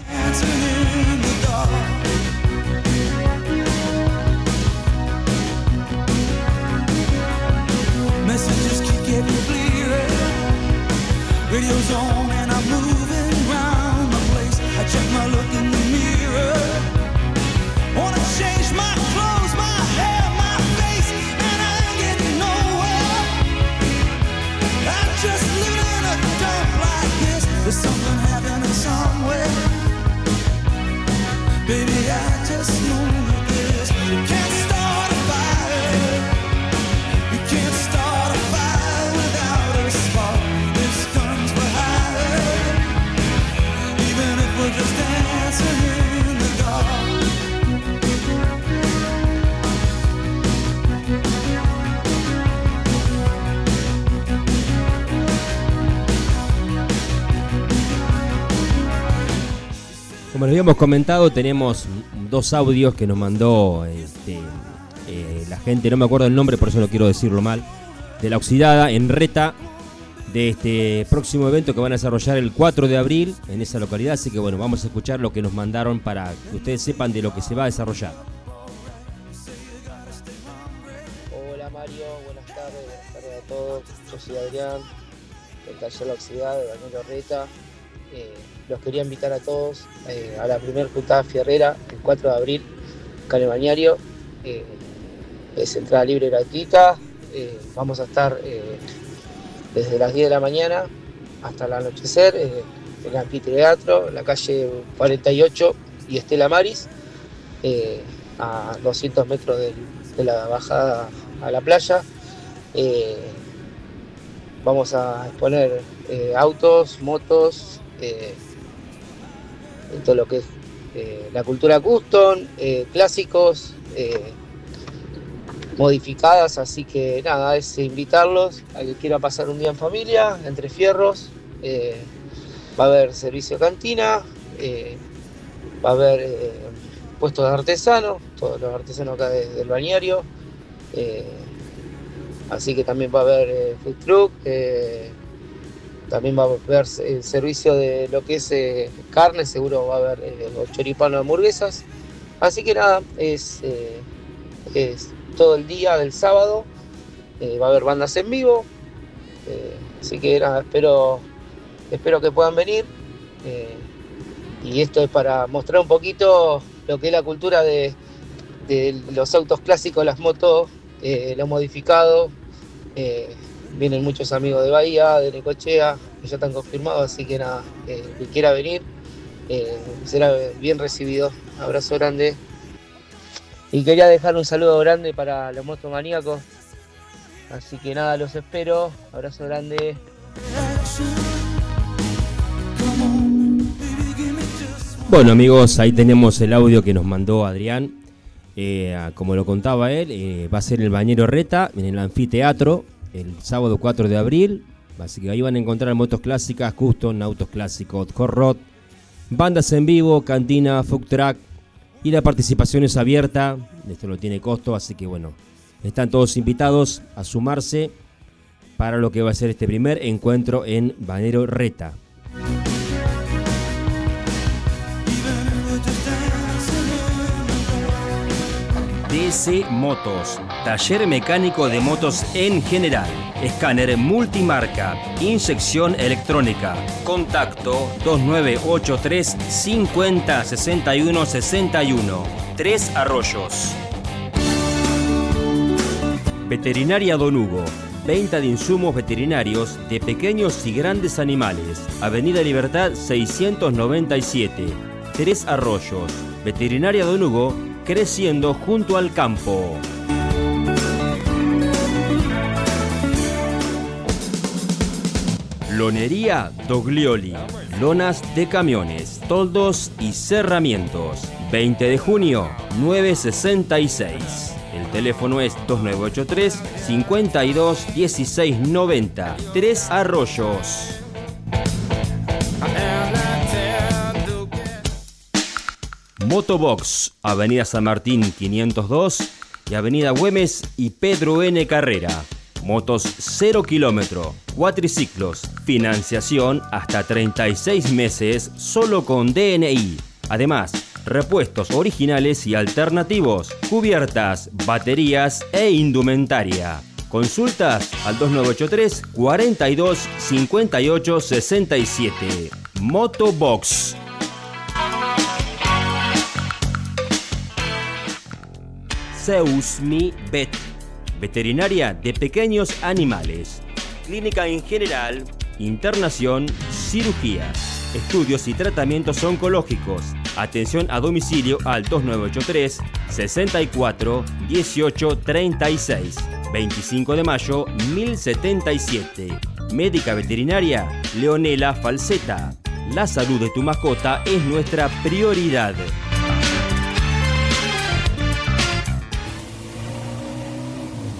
Como les habíamos comentado, tenemos dos audios que nos mandó este, eh, la gente, no me acuerdo el nombre, por eso no quiero decirlo mal. de la Oxidada en Reta de este próximo evento que van a desarrollar el 4 de abril en esa localidad. Así que bueno, vamos a escuchar lo que nos mandaron para que ustedes sepan de lo que se va a desarrollar. Hola Mario, buenas tardes, buenas tardes a todos. Yo soy Adrián, del taller La Oxidada de Daniel Reta. Eh, los quería invitar a todos eh, a la primera juntada fierrera el 4 de abril, Cane Bañario. Eh, es entrada libre gratuita. vamos a estar desde las 10 de la mañana hasta el anochecer en el anfiteatro, en la calle 48 y Estela Maris, a 200 metros de, la bajada a la playa. vamos a exponer autos, motos, en todo lo que es eh, la cultura custom, eh, clásicos, eh, modificadas, así que nada, es invitarlos a que quiera pasar un día en familia, entre fierros, va a haber servicio cantina, va a haber puestos de artesanos, todos los artesanos acá del bañario, así que también va a haber food truck, también va a haber el servicio de lo que es eh, carne, seguro va a haber eh, los choripanos hamburguesas. Así que nada, es, eh, es todo el día del sábado. va a haber bandas en vivo. así que nada, espero, espero que puedan venir. y esto es para mostrar un poquito lo que es la cultura de, de los autos clásicos, las motos, lo modificado vienen muchos amigos de Bahía, de Necochea, que ya están confirmados, así que nada, eh, que quiera venir, eh, será bien recibido. Abrazo grande. Y quería dejar un saludo grande para los motomaníacos. Así que nada, los espero. Abrazo grande. Bueno amigos, ahí tenemos el audio que nos mandó Adrián. Eh, como lo contaba él, va a ser el Bañero Reta en el anfiteatro el sábado 4 de abril. Así que ahí van a encontrar motos clásicas, custom, autos clásicos, hot bandas en vivo, cantina, food track y la participación es abierta. Esto no tiene costo, así que bueno, están todos invitados a sumarse para lo que va a ser este primer encuentro en Banero Reta. DC Motos, taller mecánico de motos en general, escáner multimarca, inyección electrónica, contacto 2983 50 61 61, Tres Arroyos. Veterinaria Don Hugo, venta de insumos veterinarios de pequeños y grandes animales, Avenida Libertad 697, Tres Arroyos, Veterinaria Don Hugo, creciendo junto al campo. Lonería Doglioli. Lonas de camiones, toldos y cerramientos. 20 de junio, 966. El teléfono es 2983 52 16 90. Tres Arroyos. Motobox, Avenida San Martín 502 y Avenida Güemes y Pedro N. Carrera. Motos 0 kilómetro, cuatriciclos, financiación hasta 36 meses solo con DNI. Además, repuestos originales y alternativos, cubiertas, baterías e indumentaria. Consultas al 2983 42 58 67. Motobox Zeus Vet, veterinaria de pequeños animales, clínica en general, internación, cirugías, estudios y tratamientos oncológicos, atención a domicilio al 2983 64 18 36, 25 de mayo 1077. Médica veterinaria Leonela Falseta. La salud de tu mascota es nuestra prioridad.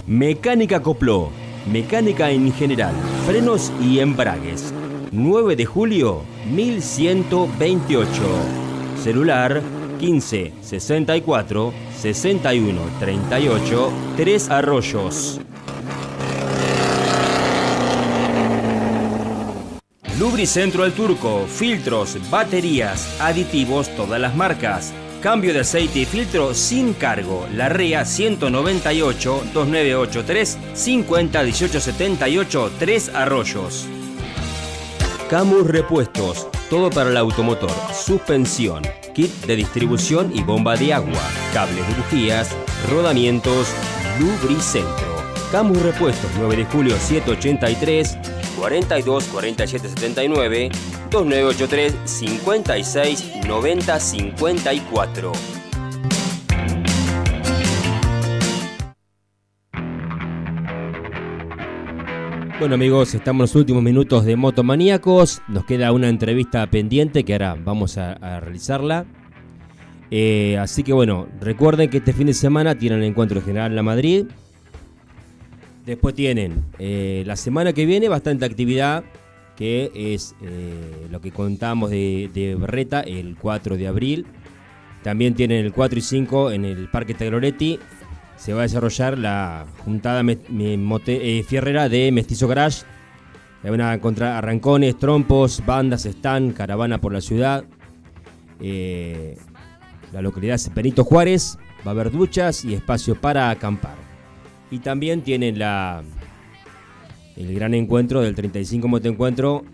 Mecánica Copló, mecánica en general, frenos y embragues. 9 de julio 1128. Celular 15 64 61 38 Tres Arroyos. Lubricentro El Turco, filtros, baterías, aditivos, todas las marcas Cambio de aceite y filtro sin cargo. La REA 198 2983 50 1878 3 Arroyos. Camus Repuestos. Todo para el automotor. Suspensión. Kit de distribución y bomba de agua. Cables de bujías. Rodamientos. Lubricentro. Camus Repuestos 9 de julio 783 42 47 79 2983 56 90 54. Bueno amigos, estamos en los últimos minutos de Motomaníacos. Nos queda una entrevista pendiente que ahora vamos a, realizarla. Eh, así que bueno, recuerden que este fin de semana tienen el encuentro general en la Madrid. Después tienen eh, la semana que viene bastante actividad, que es eh, lo que contamos de, Berreta el 4 de abril. También tienen el 4 y 5 en el Parque Tagliaretti. Se va a desarrollar la juntada eh, fierrera de Mestizo Garage. Van a encontrar arrancones, trompos, bandas, stand, caravana por la ciudad. la localidad es Benito Juárez. Va a haber duchas y espacio para acampar. Y también tienen la, el gran encuentro del 35 Motoencuentro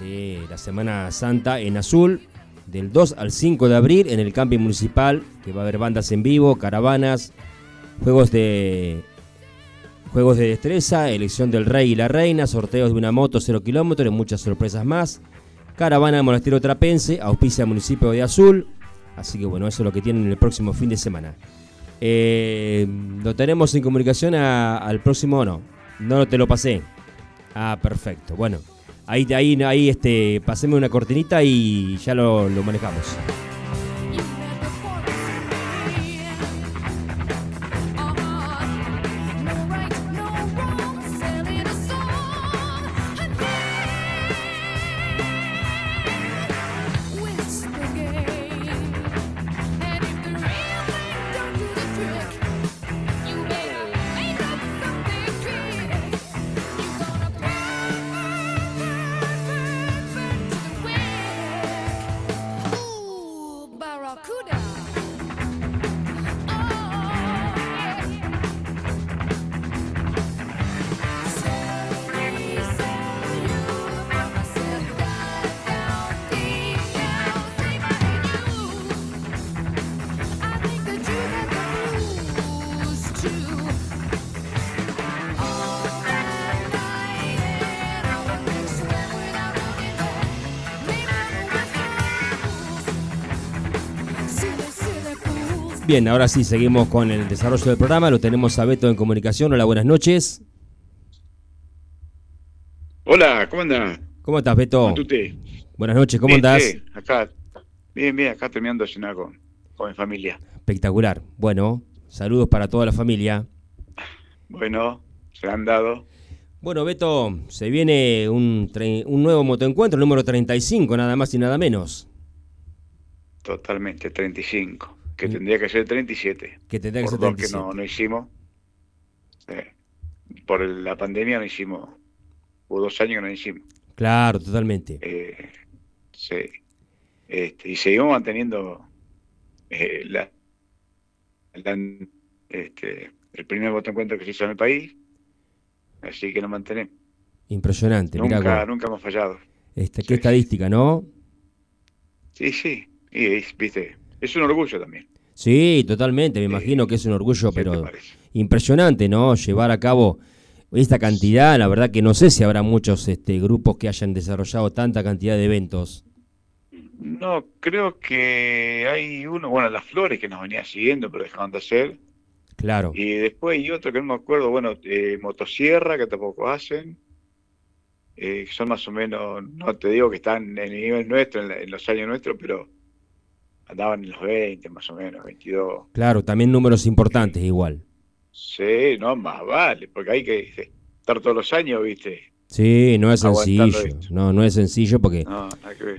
de la Semana Santa en Azul, del 2 al 5 de abril en el camping municipal, que va a haber bandas en vivo, caravanas, juegos de juegos de destreza, elección del rey y la reina, sorteos de una moto 0 kilómetros y muchas sorpresas más. Caravana de Monasterio Trapense, auspicia municipio de Azul. Así que bueno, eso es lo que tienen el próximo fin de semana. Eh, lo tenemos en comunicación al próximo, no, no te lo pasé. Ah, perfecto. Bueno, ahí, ahí, ahí este, paseme una cortinita y ya lo, lo manejamos. Bien, ahora sí, seguimos con el desarrollo del programa. Lo tenemos a Beto en comunicación. Hola, buenas noches. Hola, ¿cómo andas? ¿Cómo estás, Beto? Buenas noches, ¿cómo andás? acá, bien, bien, acá terminando de cenar con, mi familia. Espectacular. Bueno, saludos para toda la familia. Bueno, se han dado. Bueno, Beto, se viene un, un nuevo motoencuentro, número 35, nada más y nada menos. Totalmente, 35 que tendría que ser 37. Que tendría que ser 37. que no, no hicimos. por la pandemia no hicimos. Hubo dos años que no hicimos. Claro, totalmente. Eh, sí. Este, y seguimos manteniendo eh, la, este, el primer voto en cuenta que se hizo en el país. Así que nos mantenemos. Impresionante. Nunca, nunca hemos fallado. Este, qué estadística, ¿no? Sí, sí. Y, viste, es un orgullo también. Sí, totalmente, me imagino que es un orgullo, pero impresionante, ¿no? Llevar a cabo esta cantidad, la verdad que no sé si habrá muchos este, grupos que hayan desarrollado tanta cantidad de eventos. No, creo que hay uno, bueno, las flores que nos venía siguiendo, pero dejaron de hacer. Claro. Y después hay otro que no me acuerdo, bueno, eh, Motosierra, que tampoco hacen. Eh, son más o menos, no te digo que están en el nivel nuestro, en los años nuestros, pero andaban en los 20 más o menos, 22. Claro, también números importantes igual. Sí, no, más vale, porque hay que estar todos los años, ¿viste? Sí, no es sencillo, no, no es sencillo porque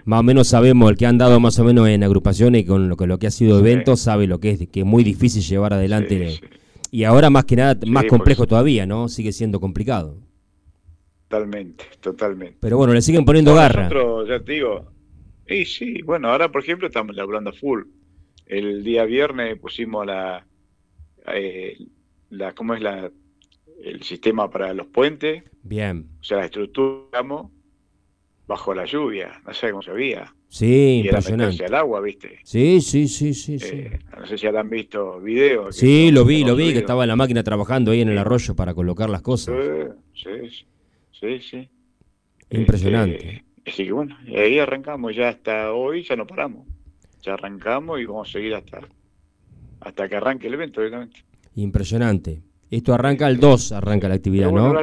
más o menos sabemos, el que ha andado más o menos en agrupaciones y con lo que, lo que ha sido eventos sabe lo que es, que es muy difícil llevar adelante. Y ahora más que nada, más complejo todavía, ¿no? Sigue siendo complicado. Totalmente, totalmente. Pero bueno, le siguen poniendo garra. Nosotros, ya te digo, y sí, bueno, ahora por ejemplo estamos laburando full. El día viernes pusimos la, eh, la ¿cómo es la, el sistema para los puentes? Bien. O sea, la estructuramos bajo la lluvia, no sé cómo se veía. Sí, y impresionante. al agua, ¿viste? Sí, sí, sí, sí, sí. Eh, no sé si han visto videos. Sí, lo vi, lo vi, que estaba la máquina trabajando ahí en el arroyo para colocar las cosas. Sí, sí, sí. Impresionante. Este, así que bueno, ahí arrancamos, ya hasta hoy ya no paramos. Ya arrancamos y vamos a seguir hasta, hasta que arranque el evento, obviamente. Impresionante. Esto arranca el 2, arranca la actividad, ¿no?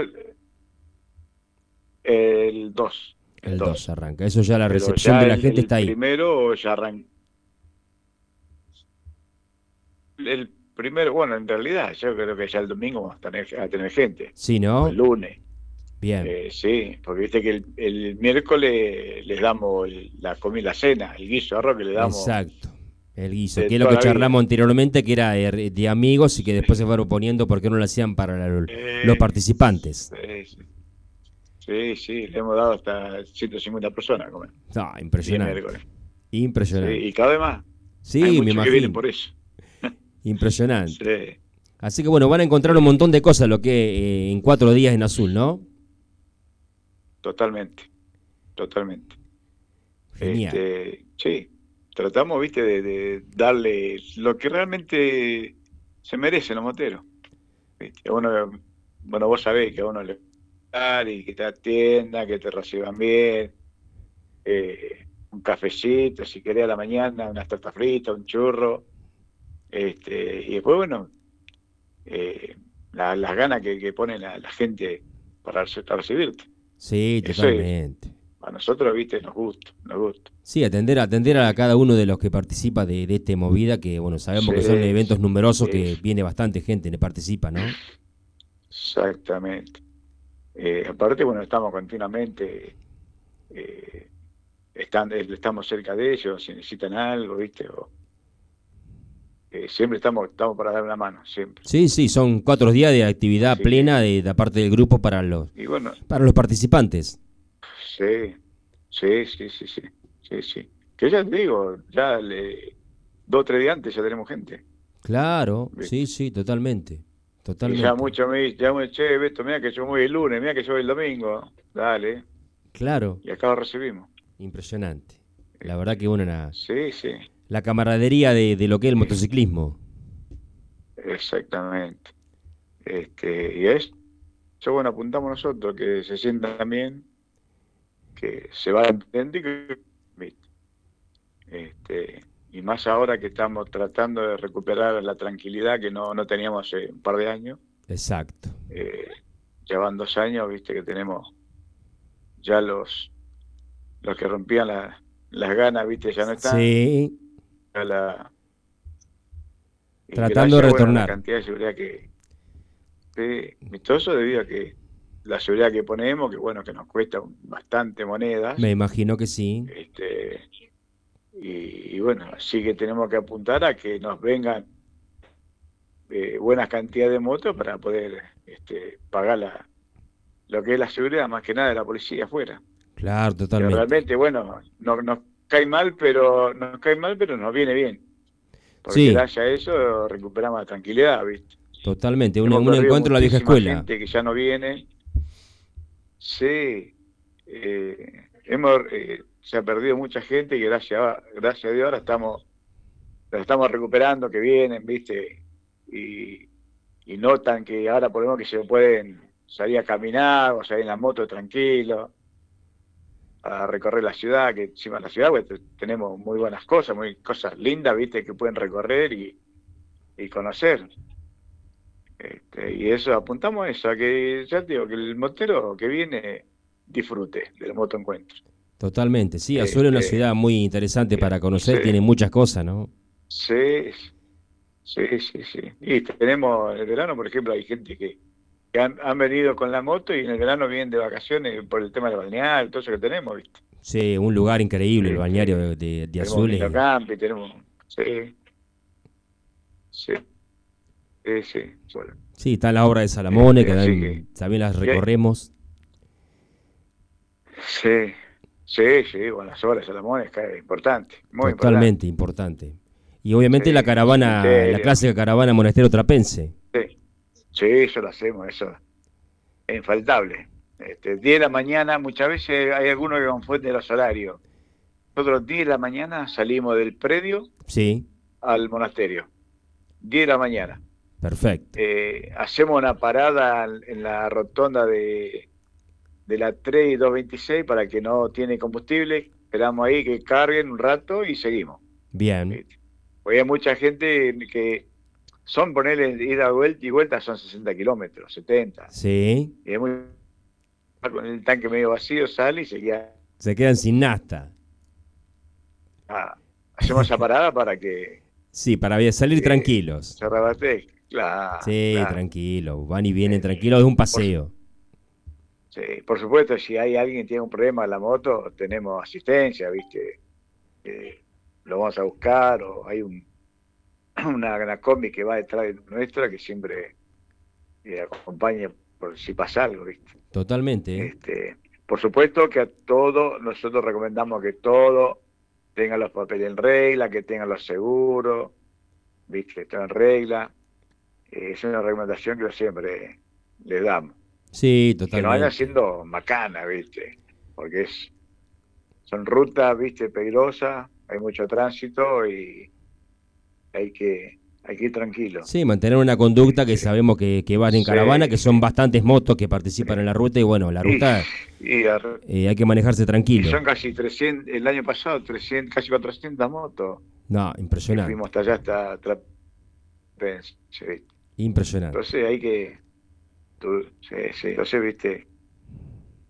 El 2. El 2 arranca. Eso ya la recepción de la gente está ahí. primero ya arranca. El primero, bueno, en realidad yo creo que ya el domingo vamos a tener, gente. Sí, ¿no? El lunes. Bien. Eh, sí, porque viste que el, miércoles les damos la comida, la cena, el guiso arroz que le damos. Exacto. El guiso, que es lo que charlamos anteriormente, que era de, amigos y que después se fueron poniendo porque no lo hacían para los participantes. Sí, Sí, sí, le hemos dado hasta 150 personas a comer. No, impresionante. Impresionante. y cada vez más. Sí, me imagino. por eso. Impresionante. Así que bueno, van a encontrar un montón de cosas lo que eh, en cuatro días en azul, ¿no? Totalmente, totalmente. Genial. Este, sí, tratamos, viste, de, darle lo que realmente se merecen los moteros. Bueno, bueno, vos sabés que a uno le y que te atienda, que te reciban bien, eh, un cafecito, si querés a la mañana, unas tortas fritas, un churro, este, y después, bueno, eh, las ganas que, pone la, gente para, recibirte. Sí, totalmente. a nosotros, viste, nos gusta, nos gusta. Sí, atender, atender a cada uno de los que participa de, de esta movida, que bueno, sabemos que son eventos numerosos, que viene bastante gente, que participa, ¿no? Exactamente. Eh, aparte, bueno, estamos continuamente, eh, están, eh, estamos cerca de ellos, si necesitan algo, ¿viste? Siempre estamos, estamos para dar una mano, siempre. Sí, sí, son cuatro días de actividad plena de, de, parte del grupo para los, para los participantes. Sí, sí, sí, sí, sí, sí, sí. Que ya te digo, ya le, dos o tres días antes ya tenemos gente. Claro, sí, sí, totalmente. Totalmente. Y ya mucho me ya me che, Beto, mira que yo voy el lunes, mira que yo voy el domingo. Dale. Claro. Y acá lo recibimos. Impresionante. La verdad que bueno, la, sí, sí. La camaradería de, de, lo que es el motociclismo. Exactamente. Este, y es, eso bueno, apuntamos nosotros, que se sientan también, que se va a entender que, este, y más ahora que estamos tratando de recuperar la tranquilidad que no, no teníamos hace un par de años. Exacto. Eh, llevan dos años, viste que tenemos ya los los que rompían las ganas, viste, ya no están. Sí. La, Tratando de retornar. la cantidad de seguridad que... Sí, eso debido a que la seguridad que ponemos, que bueno, que nos cuesta bastante moneda. Me imagino que sí. Este, y, bueno, así que tenemos que apuntar a que nos vengan eh, buenas cantidades de motos para poder este, pagar la, lo que es la seguridad, más que nada de la policía afuera. Claro, totalmente. realmente, bueno, no, nos cae mal, pero nos cae mal, pero nos viene bien. Porque gracias a eso recuperamos la tranquilidad, ¿viste? Totalmente, un, encuentro en la vieja escuela. gente que ya no viene. Sí, eh, hemos, eh, se ha perdido mucha gente y gracias a, gracias a Dios ahora estamos, estamos recuperando, que vienen, ¿viste? Y, notan que ahora por ejemplo que se pueden salir a caminar o salir en la moto tranquilo, a recorrer la ciudad, que encima de la ciudad pues, tenemos muy buenas cosas, muy cosas lindas, ¿viste? Que pueden recorrer y, y conocer. Este, y eso, apuntamos a eso, a que ya te digo, que el motero que viene disfrute del moto encuentro. Totalmente, sí, Azul es una este, ciudad muy interesante para conocer, tiene muchas cosas, ¿no? Sí, sí, sí, sí. Y tenemos, en el verano, por ejemplo, hay gente que, han, venido con la moto y en el verano vienen de vacaciones por el tema del balneario, todo eso que tenemos, ¿viste? Sí, un lugar increíble, el balneario de, de, de Azul. Tenemos tenemos, sí, sí, sí, sí, Sí, está la obra de Salamone, que, también, las recorremos. Sí, sí, sí, bueno, las obras de Salomón es importante, muy Totalmente importante. Y obviamente la caravana, la clásica caravana Monasterio Trapense. Sí, sí, eso lo hacemos, eso es infaltable. Este, 10 de la mañana, muchas veces hay algunos que confunden los horarios. Nosotros 10 de la mañana salimos del predio sí. al monasterio. 10 de la mañana. Perfecto. Eh, hacemos una parada en la rotonda de, de la 3 y 226 para que no tiene combustible. Esperamos ahí que carguen un rato y seguimos. Bien. Porque hay mucha gente que son ponerle ida vuelta y vuelta son 60 kilómetros, 70. Sí. Y es muy con el tanque medio vacío, sale y se queda. Se quedan sin nasta. Ah, hacemos esa parada para que. Sí, para salir tranquilos. Se rebate, claro. Sí, tranquilo. Van y vienen tranquilos de un paseo. sí, por supuesto, si hay alguien que tiene un problema en la moto, tenemos asistencia, ¿viste? lo vamos a buscar, o hay un, una, una combi que va detrás de nuestra que siempre eh, acompaña por si pasa algo, ¿viste? Totalmente. ¿eh? Este, por supuesto que a todo, nosotros recomendamos que todo tenga los papeles en regla, que tengan los seguros, ¿viste? Que estén en regla. Eh, es una recomendación que siempre les damos. Sí, totalmente. Que no vayan siendo macana, ¿viste? Porque es, son rutas, ¿viste? Peligrosas, hay mucho tránsito y hay que hay que ir tranquilo. Sí, mantener una conducta que sabemos que, que van en caravana, que son bastantes motos que participan en la ruta y bueno, la ruta eh, hay que manejarse tranquilo. son casi 300, el año pasado 300, casi 400 motos. No, impresionante. Fuimos hasta allá hasta Impresionante. Entonces hay que, sí, sí, entonces viste.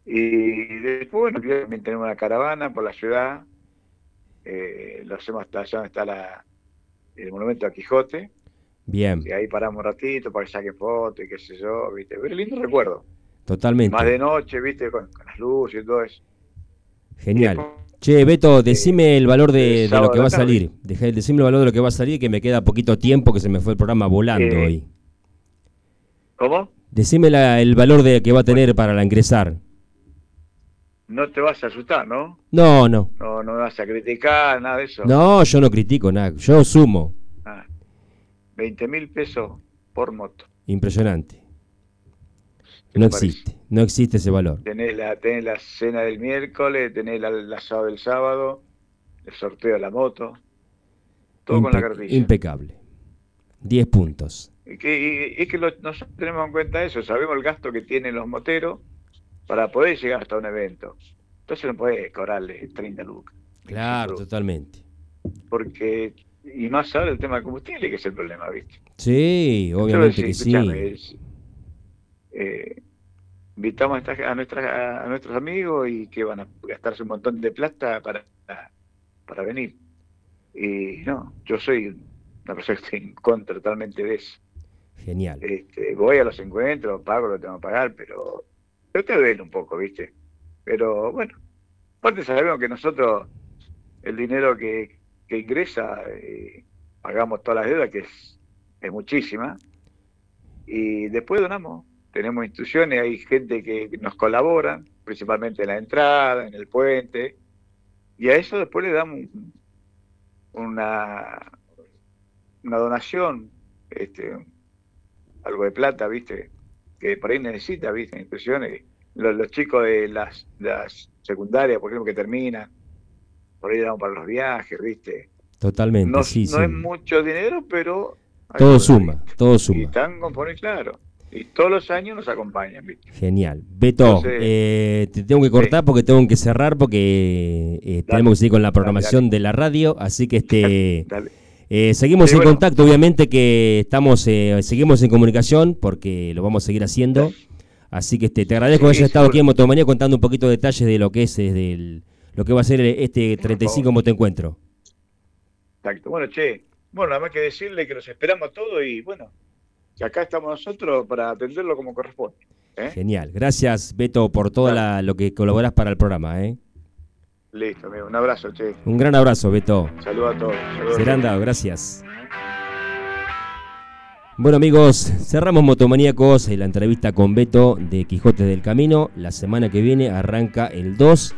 Y después, bueno, también tenemos una caravana por la ciudad, eh, lo hacemos hasta allá donde está la el monumento a Quijote. Bien. Y ahí paramos un ratito para que saque fotos y qué sé yo, ¿viste? Pero lindo recuerdo. Totalmente. Más de noche, ¿viste? Con, las luces y todo eso. Genial. che, Beto, decime el valor de, lo que va a salir. decime el valor de lo que va a salir, que me queda poquito tiempo, que se me fue el programa volando eh, hoy. ¿Cómo? Decime el valor de que va a tener para la ingresar. No te vas a asustar, ¿no? No, no. No, no me vas a criticar, nada de eso. No, yo no critico nada, yo sumo. Ah, 20 mil pesos por moto. Impresionante. No existe, no existe ese valor. Tenés la, tenés la cena del miércoles, tenés el asado del sábado, el sorteo de la moto, todo con la cartilla. Impecable. 10 puntos. Y que, es que nosotros tenemos en cuenta eso, sabemos el gasto que tienen los moteros para poder llegar hasta un evento. Entonces no puede cobrarle 30 lucas. Claro, totalmente. Porque, y más ahora el tema del combustible, que es el problema, ¿viste? Sí, obviamente que sí. Eh, invitamos a, nuestras, a nuestros amigos y que van a gastarse un montón de plata para, para venir. Y no, yo soy una persona que estoy en contra totalmente de eso. Genial. Este, voy a los encuentros, pago lo que tengo que pagar, pero pero te duele un poco, ¿viste? Pero bueno, aparte sabemos que nosotros el dinero que, ingresa, eh, pagamos todas las deudas, que es, es muchísima, y después donamos. Tenemos instituciones, hay gente que nos colabora, principalmente en la entrada, en el puente, y a eso después le damos una, una donación, este, algo de plata, ¿viste? Que por ahí necesita, ¿viste? Impresiones. Los, los chicos de las, las secundarias, por ejemplo, que terminan, por ahí damos para los viajes, ¿viste? Totalmente, no, sí, no es mucho dinero, pero... Todo suma, todo suma. Y están componen, claro. Y todos los años nos acompañan, ¿viste? Genial. Beto, eh, te tengo que cortar porque tengo que cerrar porque eh, tenemos que seguir con la programación de la radio, así que este... Eh, seguimos en contacto, obviamente que estamos, eh, seguimos en comunicación porque lo vamos a seguir haciendo. Así que este, te agradezco que hayas estado aquí en Motomanía contando un poquito de detalles de lo que es desde lo que va a ser este 35 Motoencuentro. Exacto. Bueno, che, bueno, nada más que decirle que los esperamos todos y bueno, que acá estamos nosotros para atenderlo como corresponde. ¿eh? Genial. Gracias, Beto, por todo lo que colaboras para el programa. ¿eh? Listo, amigo. Un abrazo, che. Un gran abrazo, Beto. Saludos a todos. Serán dado, gracias. Bueno amigos, cerramos Motomaníacos y la entrevista con Beto de Quijotes del Camino. La semana que viene arranca el 2,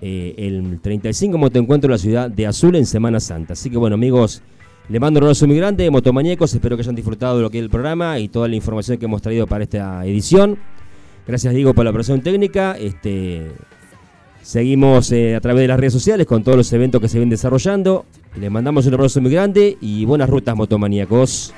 eh, el 35 motoencuentro en la ciudad de Azul en Semana Santa. Así que bueno amigos, le mando un abrazo muy grande, Motomaníacos, espero que hayan disfrutado de lo que es el programa y toda la información que hemos traído para esta edición. Gracias Diego por la operación técnica. Este, seguimos eh, a través de las redes sociales con todos los eventos que se ven desarrollando. Les mandamos un abrazo muy grande y buenas rutas motomaníacos.